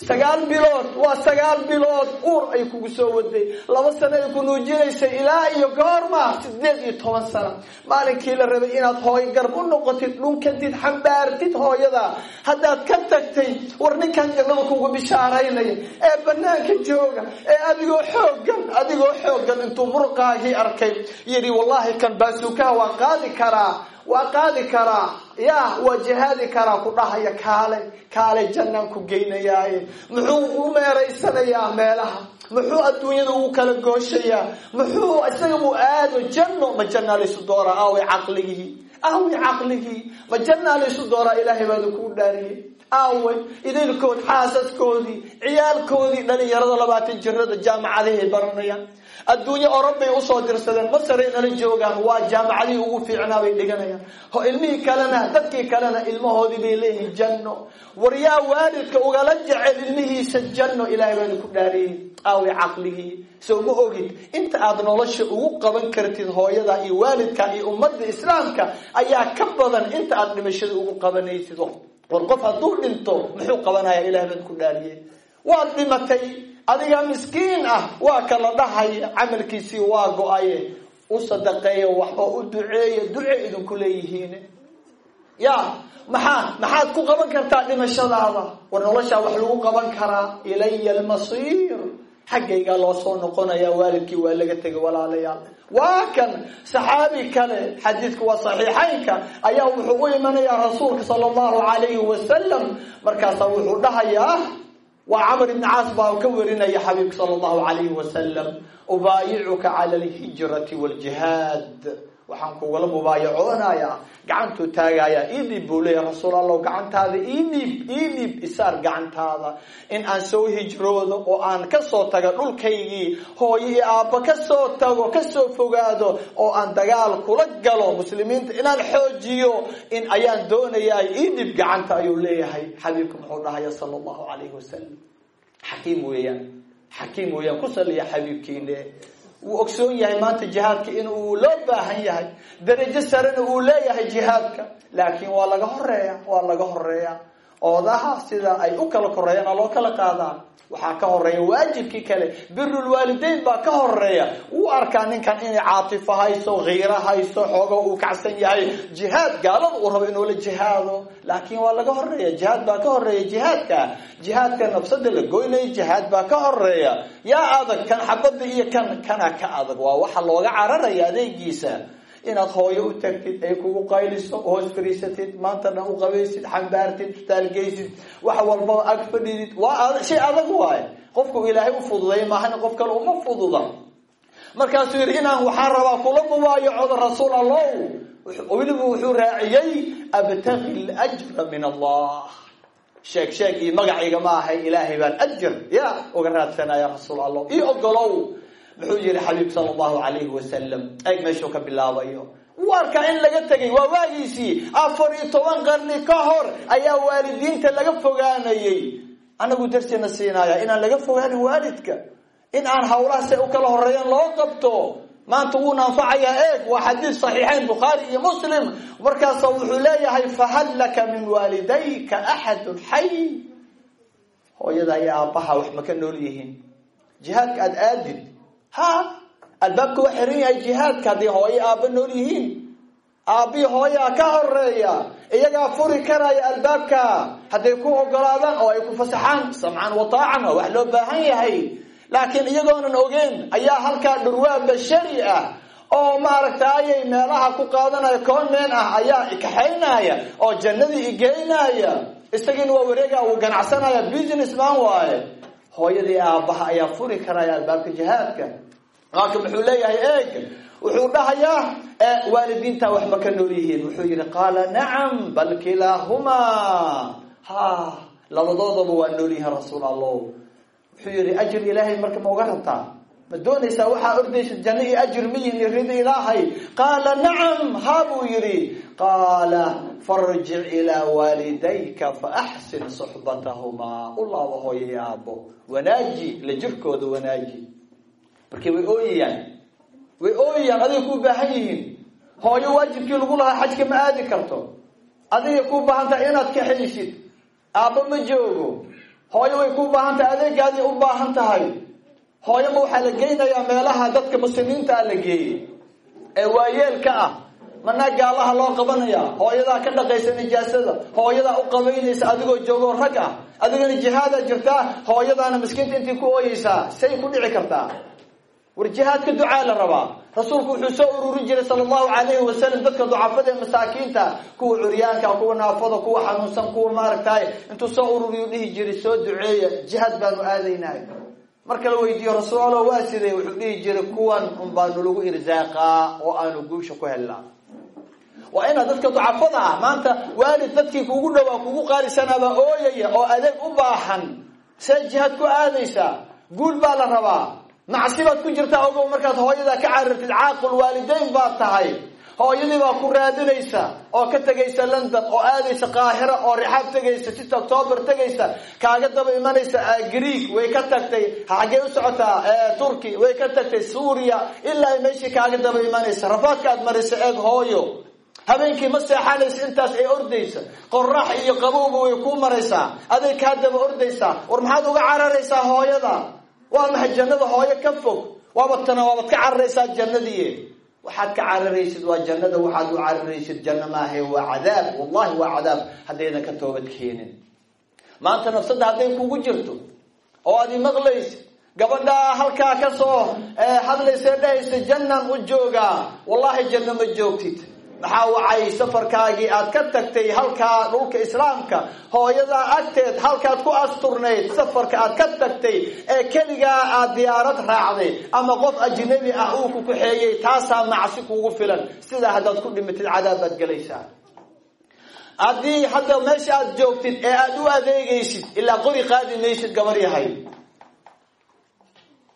sagaal bilood waa sagaal bilood uur ay kugu soo waday. Laba sano ay ku nuujinaysay ilaa iyo goorma sideed iyo toban sano. Maalinkii la rabay inaad hooyo garb u noqotid dhunkantid xambaartid hooyada. Haddaad ka tagtay war ninkan jannada kugu bishaaraynaya ee banaanka jooga ee adigoo xoogan adigoo xoogan intuu murqaagii arkay. Yidhi wallahi kan baasuukaha waa qaadi karaa waa qaadi karaa ya waa jihaadi karaa ku dhahaya kaale kaale jannaan ku geynayaaye muxuu u meeraysanayaa meelaha? Muxuu adduunyada ugu kala gooshayaa? Muxuu isaga buu aado janno? Ma jannaa laysu dooraa aaway caqligii. Aaway caqligii. Ma jannaa laysu dooraa ilaahay baada kuu dhaariyey aaway idilkood xaasaskoodii ciyaalkoodii dhalinyarada labaatan jirada jaamacadahay baranayaan adduunye oran bay u soo dirsadeen masaray nala joogaan waa jaamacadihii ugu fiicnaa bay dhiganayaan. Ho ilmihii kalena dadkii kalena ilmahoodii bay leeyihiin janno. War yaa waalidka ugala jecel ilmihiisa janno ilaahay baana ku dhaariyey aaway caqligii. Soo ma ogid inta aad nolosha ugu qaban kartid hooyada iyo waalidka iyo ummadda islaamka ayaa ka badan inta aad dhimashada ugu qabanaysid. War qof hadduu dhinto muxuu qabanaya ilahay baan ku dhaariyey waad dhimatay adiga miskiin ah waa kala dhahaya camalkiisii waa go'aye. U sadaqeeya waxba u duceeya duce idinku leeyihiin. Ya maxaa maxaad ku qaban kartaa dhimashadaada? War noloshaa wax lagu qaban karaa ilaya almasiir. Xaggaygaa loo soo noqonaya waalidkii waa laga tegay walaalayaal. Waa kan saxaabi kale xadiidku waa saxiixaynka ayaa wuxuu u imanayaa rasuulka sala allahu calayhi wasalam markaasaa wuxuu dhahayaa waa camar ibni caas baa ka warinaya xabiibka sala allahu calayhi wasalam ubaayicuka cala alhijrati waaljihaad waxaan kugala mubaayacoonayaa gacantuu taagayaa ii dhiib buu leeyahy rasuul gacantaada ii dhiib ii dhiib isaar gacantaada. In aan soo hijroodo oo aan ka soo tago dhulkaygii hooyo iyo aabba ka soo tago ka soo fogaado oo aan dagaal kula galo muslimiinta inaan xoojiyo in ayaan doonayaa ii dhiib gacanta ayuu leeyahay. Xabiibka muxuu dhahaya sala allahu calayhi wasalam xakiim weeyaan xakiim weeyaan ku saliya xabiibkiine wuu ogsoon yahay maanta jihaadka in uu loo baahan yahay. Darajo sarena uu leeyahay jihaadka. Laakiin waa laga horreeya waa laga horreeya oodaha sida ay u kala koreeyaan loo kala qaadaa waxaa ka horreeya waajibkii kale. Birulwaalideyn baa ka horreeya wuu arkaa ninkan inay caatifo hayso khiiro hayso xoogo uu kacsan yahay. Jihaad gaalada uu rabo inuu la jihaado. Laakiin waa laga horreeya jihaad baa ka horreeya jihaadka. Jihaadka nafsada la goynaya jihaad baa ka horreeya yaa adag kan xabada iyo kan kana ka adag. Waa waxa looga cararaya adeegiisa inaad hooyo u tagtid ay kugu qayliso hoos fariisatid maanta dhan u qabaysid xambaartid istaalgeysid wax walbaba ag fadhidid waa shay adag waaye. Qofku ilaahay u fududay maahana qof kale uma fududa. Markaasuu yidhi inaan waxaan rabaa kula mubaayacoda rasuul allow. Weliba wuxuu raaciyey abtaqi ljra min allah. Sheeg sheeg magacayga ma ahay ilaahay baan ajir ya uga raadsanaya rasuul allah io ogolow muxuu yihi xabiib sala allahu calayhi wasalam eeg meeshuu ka bilaabayo. Wuu arkaa in laga tegay waa waagiisii afar iyo toban qarni ka hor ayaa waalidiinta laga fogaanayey anagu darsiina siinaya inaan laga fogaanin waalidka in aan hawlaha say u kala horeeyaan loo qabto maanta wuuna anfacayaa eeg waa xadiid saxiixayn bukhaari iyo muslim. Markaasa wuxuu leeyahay fahal laka min waalidayka axadun xay? Hooyada iyo aabbaha wax ma ka nool yihiin. Jihaadka aada aadid ha? Albaabka waa xiran yahay jihaadka hadday hooyo aabba nool yihiin. Aabbii hooyaa ka horreeya iyagaa furi karaya albaabka. Hadday ku ogolaadaan oo ay ku fasaxaan samcan wataacan oo wax loo baahan yahay. Laakiin iyagoonan ogeen ayaa halkaa dhurwaa bashari ah. Oo maaragtayay meelaha ku qaadanaya koonmeen ah ayaa ikaxaynaya oo jannadii igeynaya isagiina waa wareega uu ganacsanaya business man waaye hooyadii aabbaha ayaa furi karaya albaabka jihaadka. Marka muxuu leeyahay eeg wuxuu dhahayaa waalidiinta wax ma ka nool yihiin. Wuxuu yihi qaala nacam bal kilaahumaa. Ha labadoodaba waa nool yihiin rasuul allah wuxuu yihi ajir ilaahay marka ma uga rabtaa ma doonaysaa waxaa ordaysa janno iyo ajir ma yihiin rida ilaahay? Qaala nacam ha buu yihi qaala farjic ilaa waalidayka faaxsin suxbatahumaa. U laabo hooyo iyo aabbo. Wanaaji la jirkooda wanaaji. Markii way ooyayaan way ooyayaan adigay ku baahan yihiin. Hooyo waajibkii lagu lahaa xajka ma aadi karto. Adigay ku baahan tahay inaad kaxaysid aabbo ma joogo. Hooyo way ku baahan tahay adeegaadii u baahan tahay hooyo ma waxaa la geynayaa meelaha dadka muslimiinta a la geeyey ee waayeelka ah. Manaa gaalaha loo qabanaya hooyadaa ka dhaqaysa nijaasada. Hooyadaa u qabaynaysa adigoo joogoo rag ah. Adigana jihaadaa jirtaa. Hooyadaana miskiinta intii ku ooyeysaa say ku dhici kartaa. War jihaadka ducaa la rabaa. Rasuulku wuxuu soo ururin jiray sala allahu calayhi wasalam dadka ducafada ee masaakiinta kuwa curyaanka kuwa naafada kuwa xanuunsan kuwa maaragtay. Intuu soo ururiyu dhihi jiray soo duceeya. Jihaad baanu aadaynay marka la weydiiyo rasuul alla waa sidee wuxuu dhihi jiray kuwan un baanu lagu irsaaqaa oo aanu guusha ku helnaa. Waa inaad dadka ducafada ah maanta waalid dadkii kugu dhowaa kugu qaalisanaabaa ooyaya oo adeeg u baahan. See jihaad ku aadaysaa guul baa la rabaa. Macsi baad ku jirtaa ogow markaad hooyadaa ka carirtid caaqul waalidayn baad tahay hooyadii baa ku raadinaysa oo ka tegaysa london oo aadaysa qaahira oo rixaab tegaysa sita octoobar tegaysa kaaga daba imanaysa greek way ka tagtay xaggee u socotaa turki way ka tagtay suuriya ilaa meeshii kaaga daba imanaysa. Rafaadka aad marisa eeg hooyo. Habeenkii ma seexanaysa intaas ay ordaysa. Qorax iyo qabowba way kuu maraysaa aday kaa daba ordaysaa war maxaad uga cararaysaa hooyada? Waa maxay jannada hooyo ka fog? Waabatana waabad ka cararaysaa jannadii waxaad ka cararaysid waa jannada waxaad u cararaysid janno maahe waa cadaab. Wallahi waa cadaab haddaydan ka toobad keenin. Maanta nafsadda hadday kugu jirto oo aad imaqlaysid gabadhaa halkaa ka soo hadlaysa dhahaysa jannaan u joogaa. Wallahi janno ma joogtid maxaa wacay safarkaagii aad ka tagtay halkaa dhulka islaamka? Hooyadaa agteed halkaad ku asturnayd safarka aad ka tagtay ee keligaa aad diyaarad raacday ama qof ajnabi ah uu ku kaxeeyey taasaa macsi kugu filan. Sidaa haddaad ku dhimatid cadaab baad gelaysaa haddii hadda meesha aad joogtid ee aada u adeegaysid ilaa qori qaadi maysid gabar yahay.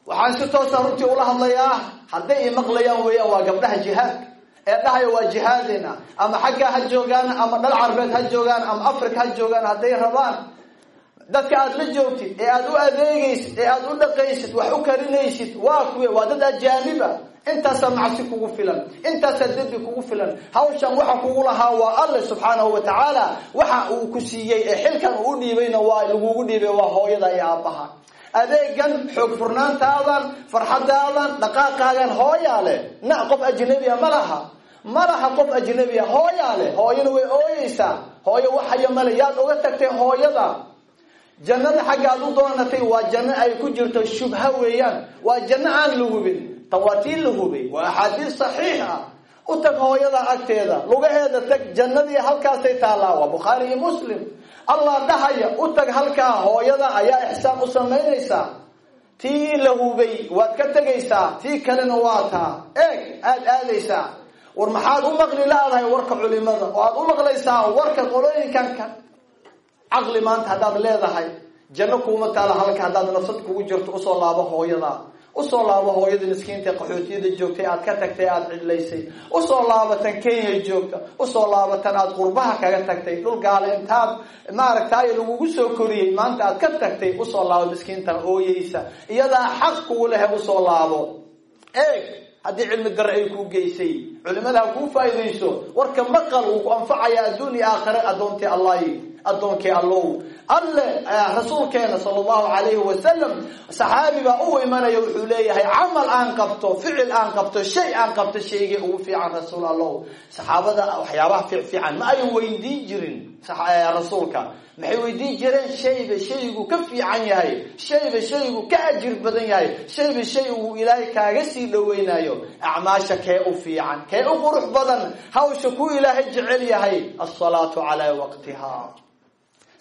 Waxaan si toosa runtii ula hadlayaa hadday imaqlayaan weeyaan waa gabdhaha jihaadka ee dhahaya waa jihaadina ama xaggaa ha joogaan ama dhal carbeed ha joogaan ama africa ha joogaan hadday rabaan dadka aada la joogtid ee aada u adeegaysid ee aada u dhaqaysid wax u karinaysid waa kuwe waa dad ajaaniba. Intaasaa macsi kugu filan intaasaa dembi kugu filan. Hawshan waxa kugu lahaa waa alle subxaanahu wa tacaala waxa uu ku siiyey ee xilkan uu u dhiibayna waa lagugu dhiibay waa hooyada iyo aabbaha adeegan xoog furnaantaadan farxadaadan dhaqaaqaagan hooyaa leh na qof ajnabiya ma laha. Ma laha qof ajnabiya hooyaa leh hooyana way ooyeysaa hooyo waxaya male yaad uga tagtay hooyada. Jannada xaggaad u doonatay waa janno ay ku jirto shubha weeyaan. Waa janno aan la hubin. Tan waa tii la hubay. Waa axaadiis saxiix ah u tag hooyada agteeda. Lugaheeda tag jannadii halkaasay taallaa. Waa bukhaari iyo muslim. Allah dhahaya u tag halkaa hooyada ayaa ixsaan u samaynaysaa tii la hubay waad ka tegaysaa. Tii kalena waa taa. Eeg aada aadaysaa. War maxaad u maqli la-dahay warka culimada? Oo aada u maqlaysaa warka qolooyinkanka? Caqli maanta haddaad leedahay janno kuuma taala halka haddaad nafsad kugu jirto u soo laabo hooyada u soo laabo hooyada miskiinta qaxootiyada joogtay aad ka tagtay aada cidlaysay u soo laabatan kenya joogta. Usoo laabatan aada qurbaha kaga tagtay. Dhul gaale intaad maaragtay lagugu soo koriyey. Maanta aad ka tagtay u soo laabo miskiintan ooyeysa iyadaa xaq kugu lehe u soo laabo. Eeg haddii cilmi dare ay kuu geysay. Culimada ha kuu faa'iidayso. Warka maqal wuu ku anfacaya adduun iyo aakhire addoontii allahi addoonkii allow alle rasuulkeena sala allahu calayhi wasalam saxaabi baa u imanaya wuxuu leeyahay camal aan qabto ficil aan qabto shay aan qabto shaygii ugu fiican rasuul allow saxaabada waxyaabaha fiic fiican ma ay weydiin jirin rasuulka. Maxay weydiin jireen? Shayba shaygu ka fiican yahay shayba shaygu ka ajir badan yahay shayba shay uu ilaahay kaaga sii dhaweynayo acmaasha kee u fiican kee u qurux badan hawsha ku ilaahay jecel yahay asalaatu calaa waqtiha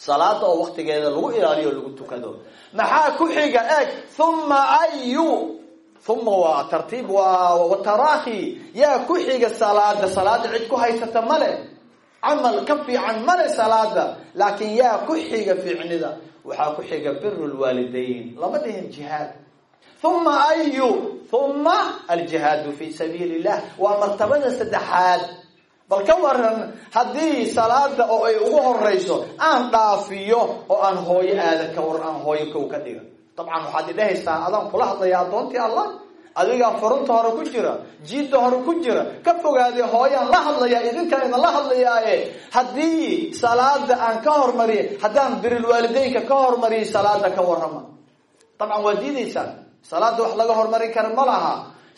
salaada oo waqtigeeda lagu ilaaliyo lagu tukado. Maxaa ku xiga eeg? Huma ayu uma waa tartiib waa taraahi yaa ku xiga salaada salaada cid ku haysata male camal ka fiican male salaada laakiin yaa ku xiga fiicnida. Waxaa ku xiga biru lwaalidayn lama dhihin jihaad. Uma ayu uma aljihaadu fi sabiili illah waa martabada saddexaad bal ka waran haddii salaada oo ay ugu horeyso aan dhaafiyo oo aan hooyo aada ka war aan hooyo kow ka dhiga dabcan waxaad idhahaysaa adaan kula hadlaya addoontii allah? Adigaa furunta hore ku jira jiidda hore ku jira. Ka fogaadee hooyaan la hadlayaa idinkaan idin la hadlayaaye. Haddii salaada aan ka hormariya haddaan birilwaalideynka ka hormariyay salaada ka warrama. Dabcan waa diidaysaan. Salaada wax laga hormarin kara ma laha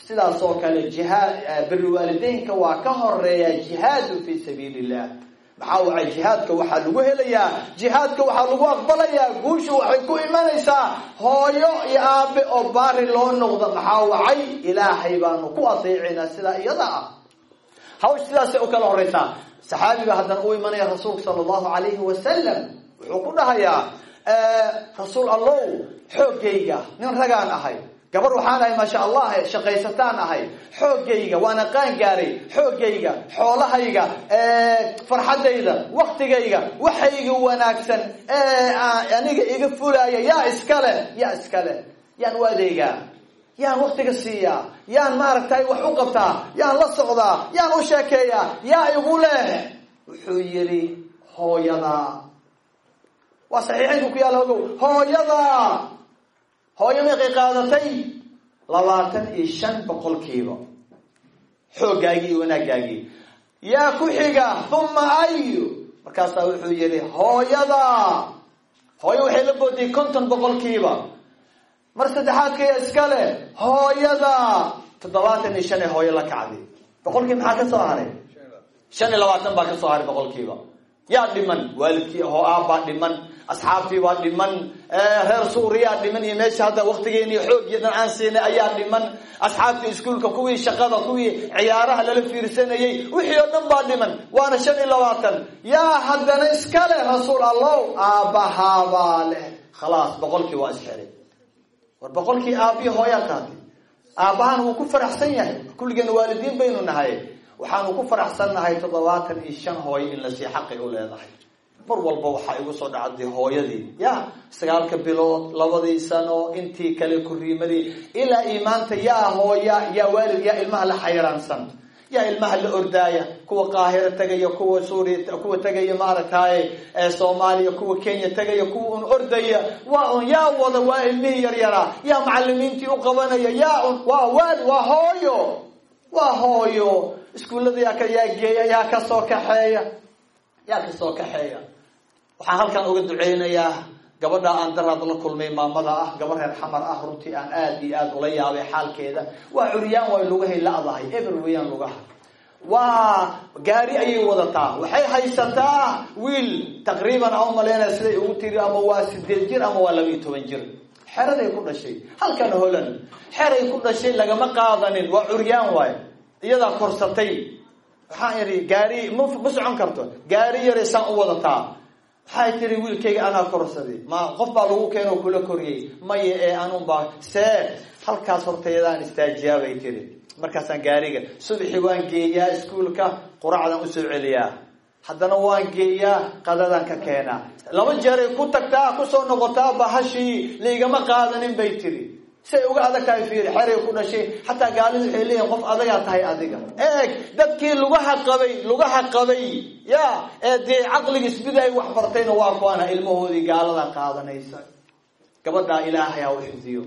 sidaas oo kale jihaad biriwaalideynka waa ka horreeya jihaadu fi sabiili illah maxaa wacay jihaadka waxaa lagu helayaa jihaadka waxaa lagu aqbalayaa guusha waxay ku imanaysaa hooyo iyo aabe oo baari loo noqdo. Maxaa wacay ilaahay baanu ku adeecinaa sidaa iyada ah. Hawsh sidaasay u kala horeysaa. Saxaabi baa haddana u imanaya rasuulka sala allahu calayhi wasalam wuxuu ku dhahayaa rasuul allow xoogayga nin ragaan ahay gabar waxaan ahay maasha allah shaqaysataan ahay. Xoogayga waana qaan gaaray. Xoogayga xoolahayga farxadayda waktigayga waxayga wanaagsan. Aniga iga fulaya yaa iskale yaa iskale yaan u adeegaa yaan waktiga siiyaa. Yaan maaragtay wax u qabtaa. Yaan la socdaa. Yaan u sheekeeyaa. Yaa igu leh. Wuxuu yidhi hooyada waa saxiixaynku ku yaalla ogow hooyada hooyo meeqay qaadatay labaatan iyo shan boqolkiiba. Xooggaagii iyo wanaagaagii. Yaa ku xiga uma ayu markaasaa wuxuu yihi hooyada. Hooyo waxay la boodiyay konton boqolkiiba. Mar saddexaadka yaa iska leh hooyada. Toddobaatan iyo shan ee hooyo la kacday. Boqolkii maxaa ka soo haray? Shan iyo labaatan baa ka soo haray boqolkiiba. Yaa dhiman waalidkii hoo aabbaa dhiman asxaabtii baa dhiman. Reer suuriyaa dhiman iyo meesha hadda waktigeeni xoogyadan aan siinay ayaa dhiman. Asxaabtii iskuolka kuwii shaqada kuwii ciyaaraha lala fiirsanayey wixii oo dhan baa dhiman. Waana shan iyo labaatan. Yaa haddana iska leh rasuul allow aabbahaabaa leh. Khalaas boqolkii waa isxiray war boqolkii aabbihi hooyaa qaatay aabbahan wuu ku faraxsan yahay. Kulligeena waalidiin baynu nahay. Waxaanu ku faraxsannahay toddobaatan iyo shan hooyo in la sii xaqi u leedahay mar walba waxaa igu soo dhacday hooyadii. Ya sagaalka bilood labadii sano intii kale kuriimadii ilaa imaanta yaa hooya yaa waalid yaa ilmaha la xayraansan yaa ilmaha la ordaaya kuwa qaahiro tegaya kuwa suuriya kuwa tegaya maaragtay soomaaliya kuwa kenya tegaya kuwa un ordaya. Waa un yaa wada waa ilmihii yaryaraa yaa macalimiintii u qabanaya yaa un waa waali waa hooyo. Waa hooyo. Iskuullada yaa ka yaa geeya yaa ka soo kaxeeya. Yaa ka soo kaxeeya waxaan halkan uga duceynayaa gabadha aan daraad la kulmay maamada ah gabar reer xamar ah runtii aan aada iyo aada ula yaabay xaalkeeda. Waa curyaan way lugahay la-dahay eber weeyaan lugaha. Waa gaari ayay wadataa waxay haysataa wiil taqriiban a u malaynaya siday ugu tiri ama waa sideed jir ama waa laba iyo toban jir. Xeraday ku dhashay. Halkan holland xeray ku dhashay lagama qaadanin. Waa curyaan waay. Iyadaa korsatay. Waxaan idhi gaari ma ma socon karto. Gaari yaray saan u wadataa waxay tiri wiilkayga anaa korsaday ma qof baa lagu keenoo kula koriyey maya ee anunbaa see halkaas hortayadaan istaajiyaa bay tiri markaasaan gaariga subaxii waan geeyaa iskuolka quracdan u soo celiyaa haddana waan geeyaa qadadaan ka keenaa laba jeeray ku tagtaa ku soo noqotaa bahashii laigama qaadanin bay tiri say uga adag tahay fiiri xeray ku dhashay xataa gaalidu waxay leeyihiin qof adagaa tahay adiga. Eeg dadkii lugaha qabay lugaha qabay ya ee dee caqligii isbida ay wax bartayna waa kuwaana ilmahoodii gaalada qaadanaysa. Gabadhaa ilaahay ha u xifdiyo.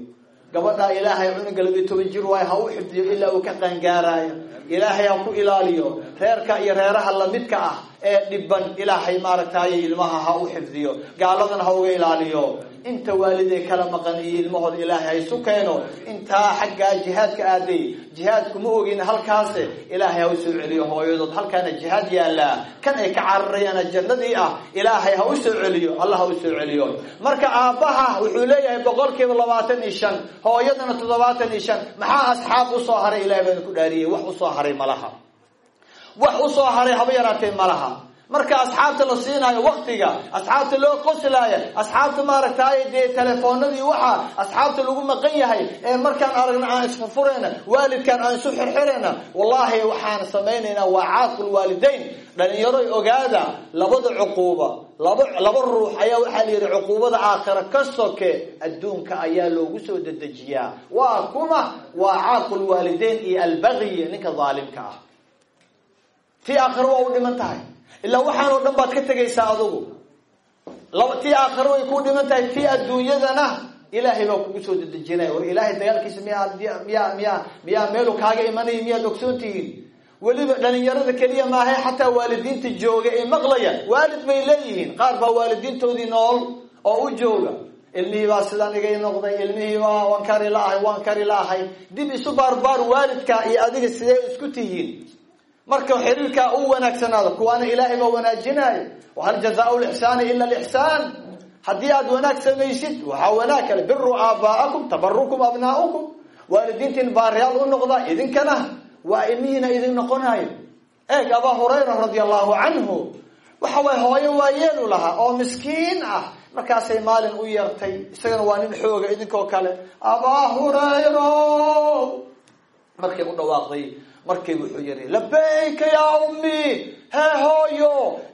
Gabadhaa ilaahay cunuga labiyo toban jir waayo ha u xifdiyo ilaa uu ka qaangaaraayo. Ilaahay ha ku ilaaliyo. Reerka iyo reeraha lamidka ah ee dhiban ilaahay maaragtay ilmaha ha u xifdiyo. Gaaladan ha uga ilaaliyo inta waaliday kala maqan iyo ilmahooda ilaahay haysu keeno intaa xaggaa jihaadka aaday jihaadku ma ogin halkaase ilaahay ha u soo celiyo hooyadood. Halkaana jihaad yaallaa kan ay ka cararayaana jannadii ah ilaahay ha u soo celiyo allah ha u soo celiyo. Marka aabbaha wuxuu leeyahay boqol kiiba labaatan iyo shan hooyadana toddobaatan iyo shan maxaa asxaab u soo haray? Ilahay baan ku dhaariyey wax u soo haray malaha. Wax u soo haray haba yaraatee malaha marka asxaabta la siinaayo waktiga asxaabta loo qoslaaya asxaabta maaragtay dee telefoonadii waxa asxaabta lagu maqan yahay ee markaan aragna aan isfurfurayna waalidkaan aan isu xirxirayna wallahi waxaan samaynaynaa waa caaqul waalidayn dhalinyaroy ogaada labada cuquuba laba laba ruux ayaa waxaa la yidhi cuquubada aakhira ka soke adduunka ayaa loogu soo dedejiyaa. Waa kuma waa caaqul waalidayn iyo albagyi ninka daalimka ah. Tii aakhira waa u dhiman tahay ilaa waxaanoo dhan baad ka tegaysaa adugu. Tii aakhiro way ku dhiman tahay tii adduunyadana ilaahay baa kugu soo dedejinaya. War ilaahay dagaalkiisa miyaa miyaa miyaa miyaa meelu kaaga imanaya miyaad ogsoon tihiin? Weliba dhalinyarada keliya maahe xataa waalidiinta jooga ee maqlaya. Waalid bay leeyihiin. Qaar baa waalidiintoodii nool oo u jooga. Ilmihii baa sidaan igay noqday ilmihii baa waan kari laahay waan kari laahay. Dib isu baarbaar waalidka iyo adiga sidee isku tihiin marka xiriirkaa u wanaagsanaado kuwaana ilaahay baa wanaajinaayo. Wahal jazaau lixsaani ila lixsaan haddii aad wanaag samaysid waxaa wanaag kale. Biruu aabaa'akum tabarukum abnaa'ukum waalidiintiin baariyaal u noqda idinkana waa ilmihiina idin noqonayo eeg abaa hurayra radia allahu canhu waxa way hooyo waa yeelu lahaa oo miskiin ah. Markaasay maalin u yeertay isagana waa nin xooga idinkoo kale. Abaa hurayro markay u dhawaaqday markay wuxuu yihi labayka yaa ummi hee hooyo.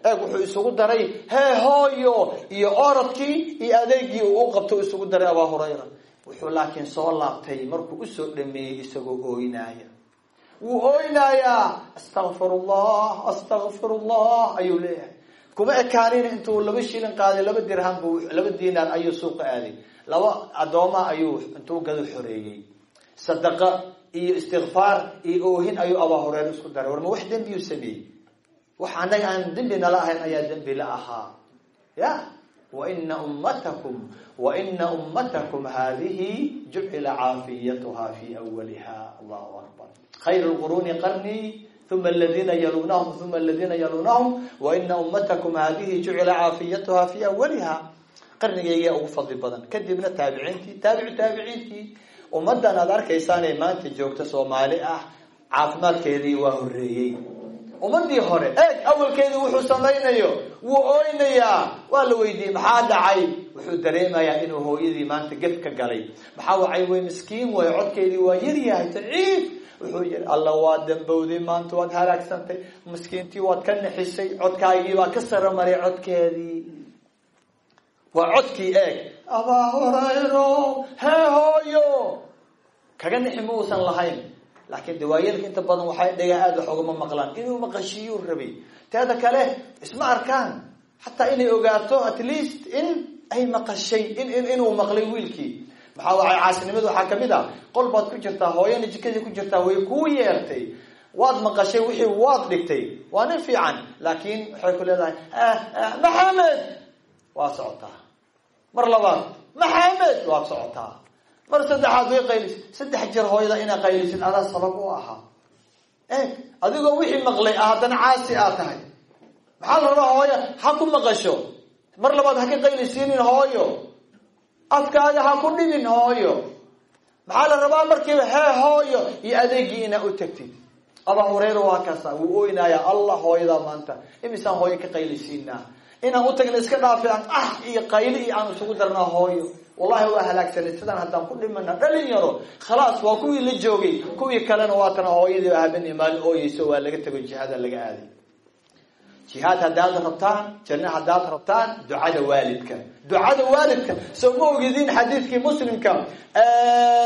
Eeg wuxuu isugu daray hee hooyo. Iyo oradkii iyo adeegii uu u qabto isugu daray abaa hurayra. Wuxuu laakiin soo laabtay markuu u soo dhameeyey isagoo ooynaaya. Wuu ooynaayaa astakfir allah astakfir allah ayuu leeyahay. Kuma ekaanin intuu laba shilin qaaday laba dirham bu laba diinaar ayuu suuqa aaday. Laba addooma ayuu intuu gado xoreeyey. Sadaqa iyo istikfaar iyo oohin ayuu abaa horeer isku daray. War ma wax dembiyuu sameeyey? Wax annaga aan dembi nala ahayn ayaa dembi la ahaa. Ya? Waina ummatakum waina ummatakum hadihi jucila caafiyatuha fi awaliha allahu akbar. Khayr lquruuni qarnii uma aladina yalunahum uma aladina yalunahum waina ummatakum hadihi jucila caafiyatuha fi awaliha qarnigeygaa ugu fadli badan. Kadibna taabiciintii taabicu taabiciintii ummaddan aad arkaysaan ee maanta joogta soomaali ah caafimaadkeedii waa horeeyey ummadii hore eeg awalkeedii wuxuu samaynayo wuu oynayaa waa la weydiiyey maxaa dhacay? Wuxuu dareemayaa inuu hooyadii maanta gef ka galay. Maxaa wacay? Way miskiin way codkeedii waa yaryahay daciif. Wuxuu yihi alla waa dambowday maanta waad haraagsantay. Miskiintii waad ka nixisay codkaagii baa ka sara maray codkeedii. Waa codkii eeg. Abaa horayro hee kaga nixi ma uusan lahayn. Laakiin dawaayalka inta badan waxay dhagaa aada wax ogama maqlaan. Inuu maqashiyuu rabay. Teeda kale isma arkaan. Xataa inay ogaato at least in ay maqashay in inuu maqlay wiilkii. Maxaa waay caasinimadu waxaa ka mid ah. Qol baad ku jirtaa hooyana jikadii ku jirtaa way kuu yeertay. Waad maqashay wixii waad dhigtay. Waa nin fiican. Laakiin waxay ku leedahay maxamed! Waa socotaa. Mar labaad maxamed! Waad socotaa mar saddexaad way qaylis saddex jeer hooyada inaa qaylisid adaa sabab u ahaa. Eeg adigoo wixii maqlay ah haddana caasi aad tahay. Maxaa la rabaa hooyo ha ku maqasho? Mar labaad ha ka qaylisiinin hooyo. Afkaaga ha ku dhibin hooyo. Maxaa la rabaa markiiba hee hooyo iyo adeegii inaa u tagtid? Abaa hureyra waa kaasa wuu oynayaa allah hooyadaa maanta imisaan hooyo ka qaylisiinaa inaan u tagna iska dhaafi aan ah iyo qayli iyo aan isugu darnaa hooyo wallahi waa halaagsanay sidaan haddaan ku dhimana dhalin yaro khalaas waa kuwii la joogay. Kuwii kalena waatana hooyadii habeen maalin ooyeyso waa laga tego jihada laga aaday. Jihaad haddaad rabtaan janno haddaad rabtaan ducada waalidka. Ducada waalidka. Soo ma ogidin xadiidkii muslimka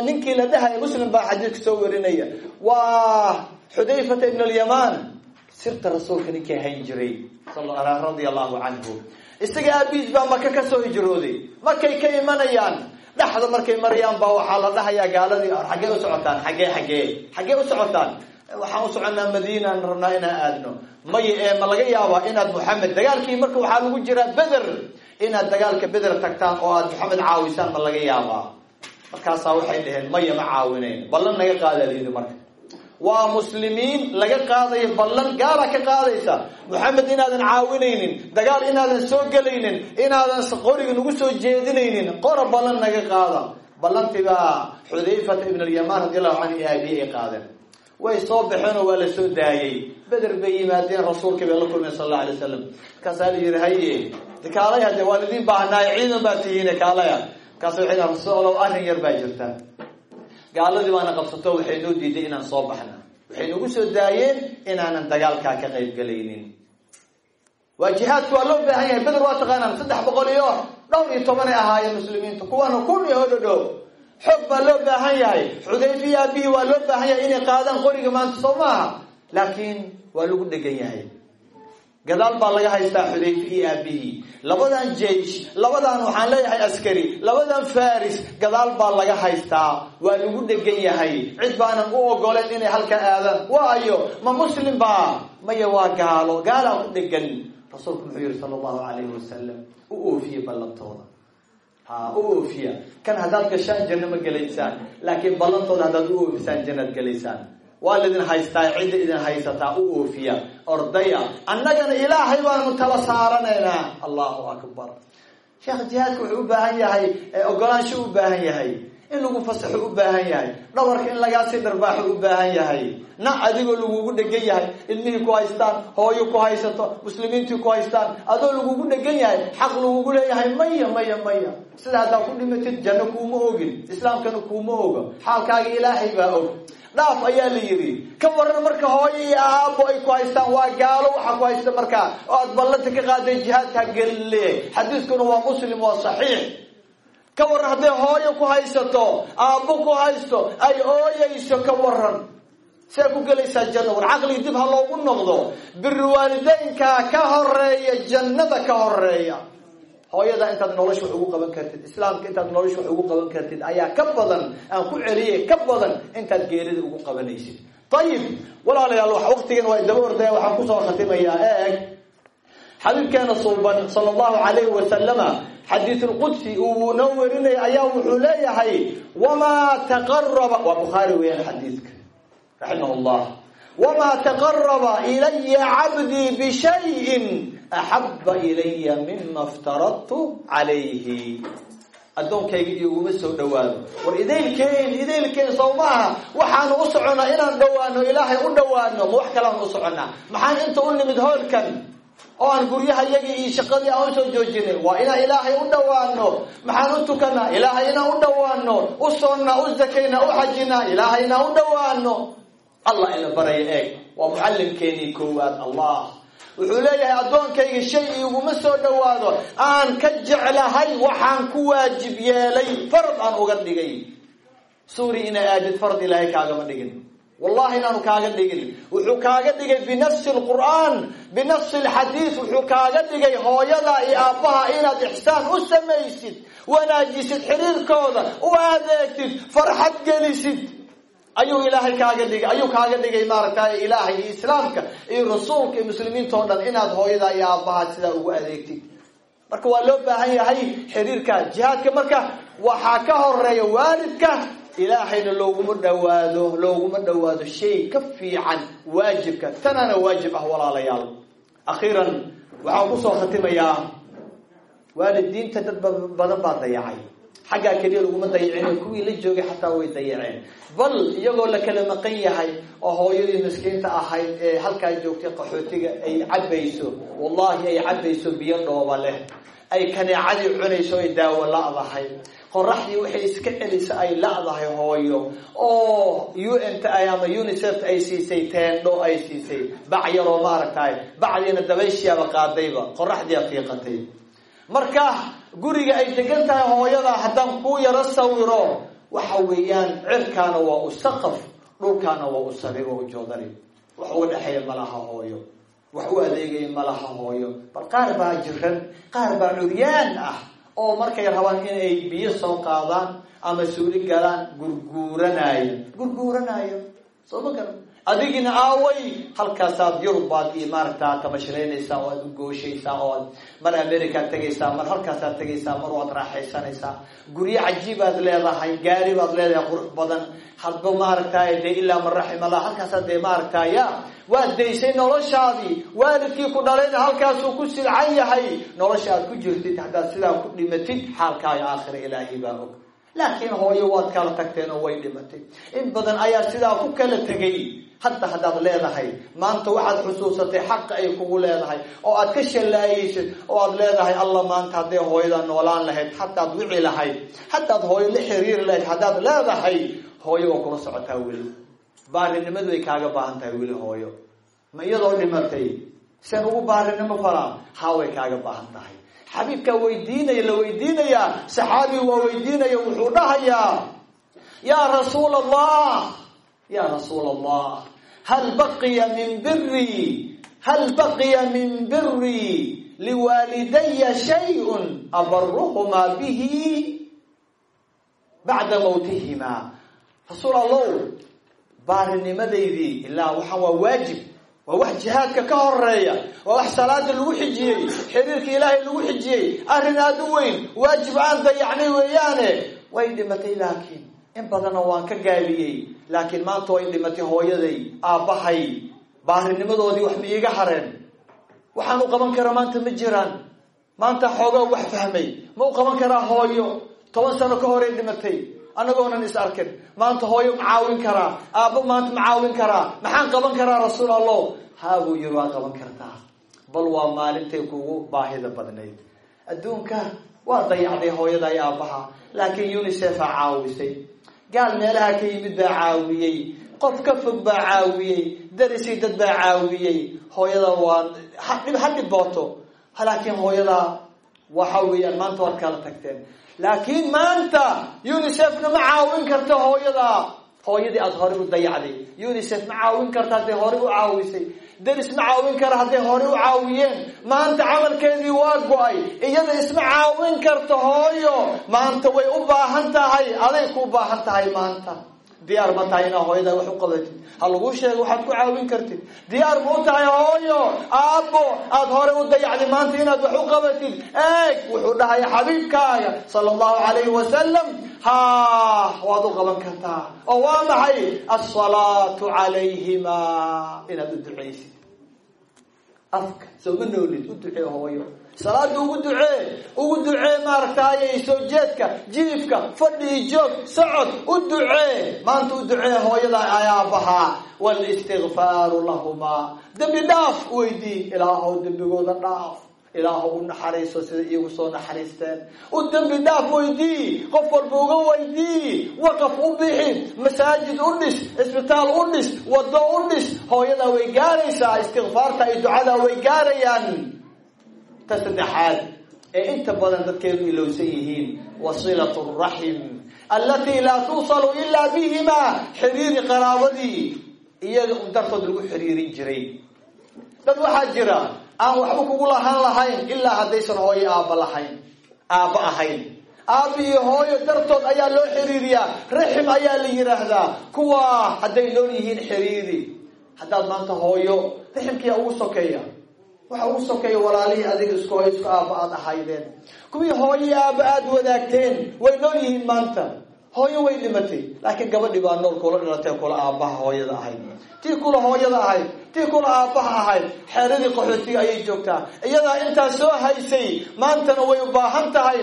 ninkii la dhahaya muslim baa xadiidka soo warinaya. Waa xudayfata ibn alyamaan. Sirta rasuulka ninkii hayn jiray radia allahu canhu isaga aabiis baa maka ka soo hijrooday markay ka imanayaan dhexda markay marayaan baa waxaa la dhahayaa gaaladii xaggee u socotaan xaggee xaggee xaggee u socotaan. Waxaan u soconaa madiina aan rabnaa inaan aadno. Maya ee ma laga yaabaa inaad moxamed dagaalkii marka waxaa lagu jiraa beder inaad dagaalka beder tagtaan oo aad moxamed caawisaan ma laga yaabaa. Markaasaa waxay dhaheen maya ma caawinayn ballan naga qaadaliidi marka waa muslimiin laga qaadayo ballan gaala ka qaadaysa. Moxamed inaadan caawinaynin dagaal inaadan soo gelaynin inaadan qoriga nagu soo jeedinaynin qora ballan naga qaada. Ballantiibaa xudayfata ibn alyamaan radi allahu canhu aabiye ay qaadeen. Way soo baxeen oo waa la soo daayey. Beder bay yimaadeen rasuulka bay la kulmeen sal alla alay wasalam markaasaa la yihi haye kaalaya de waan baahnaaye ciidan baa tihiine kaalaya. Markaas waxay rasuulow arrin yar baa jirta gaaladii baana qabsato waxay noo diiday inaan soo baxna waxay nagu soo daayeen inaanan dagaalkaa ka qayb gelaynin waa jihaadku waa loo baahan yahay. Beder waa taqaanaan saddex boqol iyo dhowr iyo tobanay ahaayeen muslimiintu. Kuwana kun iyo hodhodhow xoog baa loo baahan yahay. Xudayfiya aabihii waa loo baahan yahay inay qaadaan qoriga maanta soo maaha laakiin waa lagu dhegan yahay gadaal baa laga haystaa xudayfe iyo aabihii labadan jeish labadan waxaan leeyahay askari labadan faris gadaal baa laga haystaa. Waa lagu dhegan yahay. Cid baanan u ogolen inay halkaa aadaan waayo ma muslim baa? Maya waa gaalo gaalaa ku dhegan rasuulku muxuu yihi sala allahu calayhi wasalam u oofiye ballantooda. Ha u oofiya. Kan haddaad gashaan janno ma gelaysaan laakiin ballantooda haddaad u oofisaan jannaad gelaysaan waa laidin haystaa cidda idin haysataa u oofiya ordaya. Annagana ilaahay baanu tala saaranaynaa. Allahu akbar. Sheekh jihaadka wuxuu u baahan yahay ogolaansho u baahan yahay in lagu fasaxo u baahan yahay dhabarka in lagaasii dharbaaxo u baahan yahay. Na adigoo lagugu dhegan yahay ilmihii ku haystaan hooyo ku haysato muslimiintii ku haystaan adoo lagugu dhegan yahay xaq lagugu leeyahay maya maya maya. Sida haddaa ku dhimatid janno kuuma ogin islaamkana kuuma ogo xaalkaaga ilaahay baa og dhaaf ayaa la yidhi. Ka waran marka hooyo iyo aabo ay ku haystaan waa gaalo waxaa ku haysta markaa oo aad ballanta ka qaaday jihaadka gelle. Xadiiskuna waa muslim waa saxiix. Ka waran hadday hooyo ku haysato aabbo ku haysto ay ooyayso ka waran see ku gelaysaa janno war caqligi dib ha loogu noqdo. Biri waalideynkaa ka horreeya jannada ka horreeya hooyada intaad nolosha wax ugu qaban kartid islaamka intaad nolosha wax ugu qaban kartid ayaa ka badan aan ku celiyay ka badan intaad geerida ugu qabanaysid. Ayib walaalayaal waqtigan waa daba ordaya waxaan ku soo khatimayaa eeg. Xabiibkeena suuban sala allahu calayhi wasalama xadiisulqudsi uu noo werinaya ayaa wuxuu leeyahay wamaa taqaraba waa bukhaari weeyaan xadiidka raximah llah wamaa taqaraba ilaya cabdii bishayin axaba ilaya mima iftaradtu calayhi addoonkayga ioguma soo dhawaado war idaylkeen idaylkeen soo maaha waxaanu u soconnaa inaan dhawaano ilaahay u dhawaano ma wax kaleaan u soconnaa maxaan inta u nimid hoolkan oo aan guryaha iyagii iyo shaqadii aan u soo joojinay waa inaan ilaahay u dhawaano maxaan u tukanaa ilaahay inaan u dhawaano u soonnaa u zakaynaa u xajinaa ilaahay inaan u dhawaano allah ina baraya eeg waa mucallimkeenii koowaad allah wuxuu leeyahay addoonkayga shay iguma soo dhawaado aan ka jeclahay waxaan ku waajib yeelay farad aan uga dhigay. Suuri inaa aadid farad ilaahay kaagama dhigin. Wallahi inaanu kaaga dhigin. Wuxuu kaaga dhigay binafsi lqur'aan binafsi lxadiid wuxuu kaaga dhigay hooyada iyo aabbaha inaad ixsaan u samaysid wanaajisid xiriirkooda u adeegtid farxad gelisid ayuu ilaahay kaaga dhigay ayuu kaaga dhigay maaragtay ilaahay iyo islaamka iyo rasuulka iyo muslimiinta o dhan inaad hooyada iyo aabbaha sidaa ugu adeegtid. Marka waa loo baahan yahay xiriirka jihaadka marka waxaa ka horreeya waalidka ilaahayna looguma dhawaado looguma dhawaado shay ka fiican waajibka tanana waajib ah walaalayaal. Akhiiran waxaan ku soo khatimayaa waalidiinta dad badan baa dayacay xaggaa keliya laguma dayacin kuwii la joogay xataa way dayaceen. Bal iyagoo la kala maqan yahay oo hooyadii miskiinta ahayd ee halkaa joogtay qaxootiga ay cabayso wallahi ay cabayso biyo dhooba leh. Ay kaneecadii cunayso ay daawo la-dahay. Qoraxdii waxay iska celisa ay la-dahay hooyo. Oo u n t ama unicef ay siisay teendho ay siisay. Bac yaroo maaragtahay bacdiina dabayshiyaaba qaadayba. Qoraxdiia fiiqatay marka guriga ay degan tahay hooyada haddaan kuu yaro sawiro waxa weeyaan cirkaana waa u saqaf dhulkaana waa u waa u joodari wax uga dhexeeya malaha hooyo. Wax u adeegaya malaha hooyo. Bal qaar baa jiran qaar baa curyaan ah oo markay rabaan inay biyo soo qaadaan ama suuli galaan gurguuranaayo gurguuranaayo soo ma adigina aaway halkaasaad yurubaad iyo maaragta tamashlaynaysaa oo aad u gooshaysaa oo ad mar america tegaysaa mar halkaasaad tegaysaa mar waad raaxaysanaysaa guryo cajiibaad leedahay gaari baad leedahay qurux badan. Hadba maaragtay dee ilaa man raximallah halkaasaa dee maaragtay ya waad daysay noloshaadii. Waalidkii ku dhalayna halkaasuu ku silcan yahay. Nolosha aad ku jirtid haddaad sidaa ku dhimatid xaalkaaga aakhira ilaahay baa og laakiin hooyo waad kala tagteen oo way dhimatay. In badan ayaa sidaa ku kala tegay. Hadda haddaad leedahay maanta waxaad xusuusatay xaqa ay kugu leedahay oo aad ka shallaayaysid oo aad leedahay alla maanta hadday hooyada noolaan lahayd hataad wici lahayd hataad hooyo la xiriiri lahayd haddaad leedahay hooyo waa kula socotaa weli. Baarinimadu ay kaaga baahan tahay weli hooyo. Ma iyadoo dhimatay seen ugu baarinimo falaa haa way kaaga baahan tahay xabiibkaa weydiinaya la weydiinayaa saxaabi waa weydiinaya wuxuu dhahayaa yaa rasuul allah ya rasuul allah hal baqiya min biri hal baqiya min biri liwaalidaya shayun abaruhumaa bihi bacda mawtihima. Rasuul allow baarinimadeydii ilaa waxaan waa waajib waa wax jihaadka ka horreeya waa wax salaada lagu xijiyey. Xiriirka ilaahay lagu xijiyey. Arrin aada u weyn. Waajib aan dayacnay weeyaane. Way dhimatay laakiin. In badanna waan ka gaabiyey laakiin maanta way dhimatay hooyaday aabbahay baarinimadoodii wax ma iiga hareen. Waxaan u qaban karaa maanta ma jiraan. Maanta xoogaa wax fahmay. Ma u qaban karaa hooyo. Toban sano ka horey dhimatay annagoonan is arkin. Maanta hooyo ma caawin karaa aabbo maanta ma caawin karaa maxaan qaban karaa rasuul allah haa buu yiri waa qaban kartaa. Bal waa maalintay kugu baahida badnayd. Adduunka waa dayacday hooyada iyo aabbaha laakiin unicef aa caawisay. Gaal meelaha ka yimid baa caawiyey. Qof ka fog baa caawiyey. Darisii dad baa caawiyey. Hooyada waa ha dhibooto laakiin hooyada waxa weeyaan maanta waad kala tagteen. Laakiin maanta unicefna ma caawin karta hooyada. Hooyadii aada horey u dayacday. Unicef ma caawin karta hadday horey u caawisay. Deris ma caawin kara hadday horey u caawiyeen. Maanta camalkeedii waa go'ay. Iyada isma caawin karta hooyo. Maanta way u baahan tahay. Aday ku baahan tahay maanta diyaar ma tahay inaa hooyada wax u qabatid ha laguu sheego waxaad ku caawin kartid. Diyaar ma tahay hooyo aabbo aada hore u dayacday maanta inaad wax u qabatid. Eeg wuxuu dhahaya xabiibkaaga sala allahu calayhi wasalam ha waad u qaban kartaa. Oo waa maxay? Asalaatu calayhima inaad u ducaysid. Afka sooma noolid u ducee hooyo salaada ugu ducee ugu ducee maaragtay soo jeedka jiifka fadhii joog socod u ducee. Maanta u ducee hooyada ayaabahaa walistigfaaru lahumaa. Dembi dhaaf weydii. Ilaahow dembigooda dhaaf. Ilaahow u naxariiso sida iyagu soo naxariisteen. U dembi dhaaf weydii. Qof walba uga weydii. Waqaf u bixi. Masaajid u dhis. Isbitaal u dhis. Wado u dhis. Hooyadaa way gaaraysaa. Istikfaarta iyo ducadaa way gaarayaan ta saddexaad ee inta badan dadkeedu ilowsan yihiin wasilatu raxim allatii laa tuusalu ilaa bihima xiriiri qaraabadii iyaga un dartood lagu xiriirin jiray. Dad waxaa jira aan waxba kugu lahaan lahayn ilaa haddaysan hooyo aabba lahayn aabba ahayn. Aabba iyo hooyo dartood ayaa loo xiriiriyaa raxim ayaa la yidhaahdaa kuwa hadday nool yihiin xiriiri. Haddaad maanta hooyo raximkiyaa ugu sokeeya waxa ugu sokeeya walaalihii adiga isku isku aabba aada ahaydeen kuwii hooyo aabba aada wadaagteen way nool yihiin maanta. Hooyo way dhimatay laakiin gabadhii baa nool kula dhilatay kula aabbaha hooyada ahayd. Tii kula hooyada ahayd tii kula aabbaha ahayd xeeradii qaxootiga ayay joogtaa. Iyadaa intaas soo haysay maantana way u baahan tahay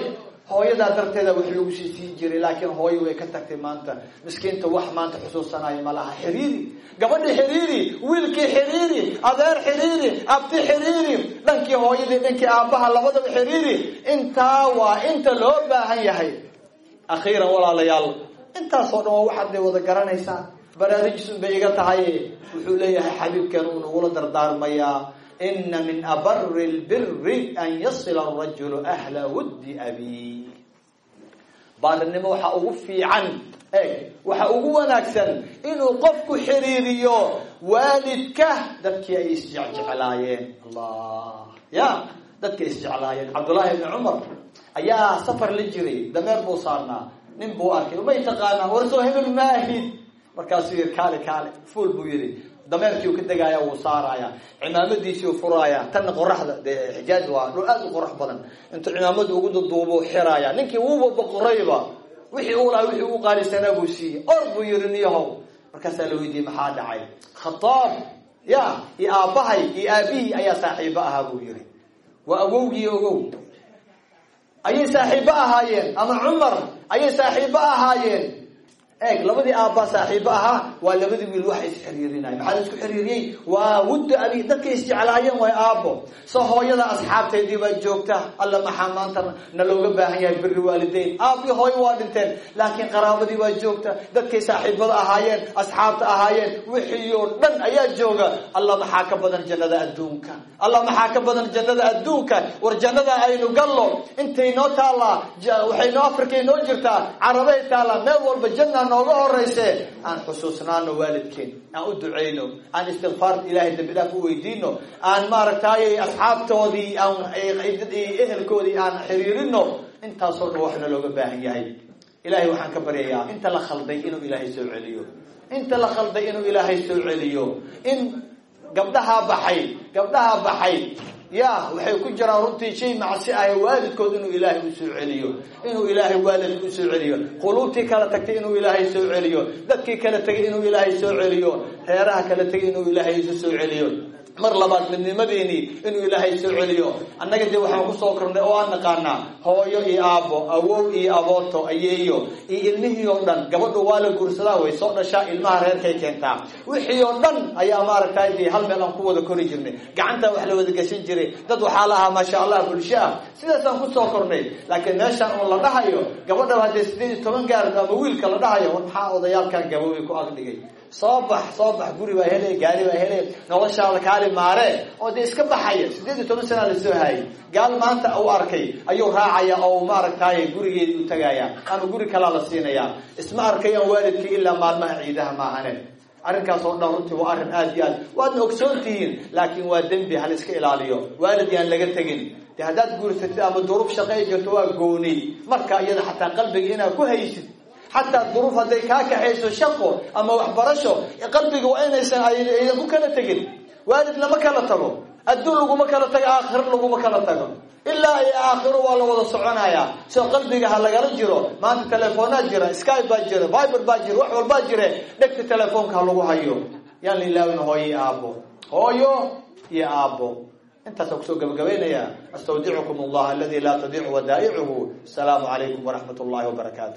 hooyadaa darteeda wax lagu sii siin jiray laakiin hooyo way ka tagtay maanta. Miskiinta wax maanta xusuusanayo ma laha. Xiriiri gabadhi xiriiri wiilkii xiriiri adeer xiriiri abti xiriiri dhankii hooyadii dhankii aabbaha labadaba xiriiri. Intaa waa inta loo baahan yahay. Akhiiran walaalayaal intaasoo dhan waa waxaad day wada garanaysaa. Baraarijsun bay iga tahay. Wuxuu leeyahay xabiibkan uu nagula dardaarmayaa ina min abari lbiri an yasila arajulu ahla wuddi abi. Baarinimo waxaa ugu fiican eg waxa ugu wanaagsan inuu qofku xiriiriyo waalidka dadkii ay isjecjeclaayeen allah. Ya dadkii isjeclaayeen cabdullaahi ibni cumar ayaa safar la jiray dameer buu saarnaa nin buu arkay may taqaanaa warsoo hebel maahid. Markaasuu yidhi kaale kaale dameerkii ka degaaya wuu saaraya cimaamadiisii furaaya tanna qoraxda xijaaj waa dhul aada u qorax badan. Intuu cimaamada ugu duduubo xiraya ninkii wuuba boqorayba wixii uu lahaa wixii u qaalisanaa buu siiyey. Or buu yidhi niyahow markaasaa la weydiiyey maxaa dhacay? Khataab. Ya iyo aabbahay iyo aabihii. Ayaa saaxiibo ahaa buu yidhi. Waa awowgii ogow. Ayay saaxiibo ahaayeen. Ama cumar ayay saaxiibo ahaayeen eeg labadii aabbaa saaxiibo ahaa waa labadii wiil waxa isxiriirinaya maxaa la isku xiriiriyey? Waa wudda abi dadkay isjeclaayeen way aabbo. So hooyada asxaabteedii baa joogta alla maxaa maanta na looga baahan yahay biri waalideyn. Aabbii hooyo waa dhinteen laakiin qaraabadii baa joogta dadkay saaxiibada ahaayeen asxaabta ahaayeen wixii oo dhan ayaa jooga. Alla maxaa ka badan jannada adduunka? Alla maxaa ka badan jannada adduunka? War jannada aynu gallo intay noo taallaa waxay noo afrikay noo jirtaa carabay taallaa meel nooga horayse aan xusuusnaano waalidkeen aan u ducayno aan istikfaar ilahay dambi dhaaf weydiino aan maaragtay asxaabtoodii aan ehelkoodii aan xiriirino intaasoo dhan waxna looga baahan yahay. Ilahay waxaan ka baryayaa inta la khalday inuu ilaahay soo celiyo. Inta la khalday inuu ilaahay soo celiyo. In gabdhahaa baxay gabdhahaa baxay ya waxay ku jiraan runtii shay macsi ah waalidkood inuu ilaahay u soo celiyo. Inuu ilaahay waalidka u soo celiyo. Quluubtii kala tagtay inuu ilaahay soo celiyo. Dadkii kala tegay inuu ilaahay soo celiyo. Reeraha kala tegay inuu ilaahay isu soo celiyo mar labaad midnimadeeni inuu ilaahay soo celiyo. Annaga dee waxaan ku soo kornay oo aan naqaanaa hooyo iyo aabbo awow iyo abooto ayeeyo iyo ilmihii oo dhan gabadhu waa la guursadaa way soo dhashaa ilmaha reerkay keentaa. Wixii oo dhan ayaa maaragtay hal meel aan ku wada kori jirnay. Gacantaa wax la wada gashan jiray. Dad waxaa la ahaa maasha allah bulsho ah. Sidaasaan ku soo kornay laakiin meeshaan un la dhahayo gabadhaba haddee sideed iyo toban gaar ama wiilka la dhahayo maxaa odayaalkan gaboobay ku agdhigay soo bax soo bax guri baa hele gaari baa hele noloshaada kaali maare. Oo dee iska baxaya sideed iyo toban sanaa la soo hayay. Gaal maanta u arkay ayuu raacaya oo maaragtay gurigeedi u tagaya ama guri kalaa la siinaya isma arkayaan waalidkii ilaa maalmaha ciidaha maahane arrinkaas oo dhan runtii waa arrin aada iyo aad. Waadna ogsoon tihiin laakiin waa dembi hal iska ilaaliyo. Waalid yaan laga tegin. De haddaad guursatid ama duruuf shaqay jirto waa gooni. Marka iyada xataa qalbiga inaad ku haysid xataa duruuf hadday kaa kaxayso shaqo ama waxbarasho qalbiga waa inaysan aydan ku kala tegin. Waalid lama kala tago. Adduun laguma kala tago aakhiro laguma kala tago. Ilaa iyo aakhiro waa la wada soconayaa soo qalbiga ha lagala jiro. Maanta telefoonaa jira skype baa jira viber baa jira wax walbaa jire dhegta telefoonka ha lagu hayo. Yaan la ilaawin hooyo iyo aabbo. Hooyo iyo aabbo. Intaasaan ku soo gabagabaynaya astawdicukum allah aladi laa tadiicu wadaa'icuhu asalaamu calaykum waraxmat ullahi wabarakaatu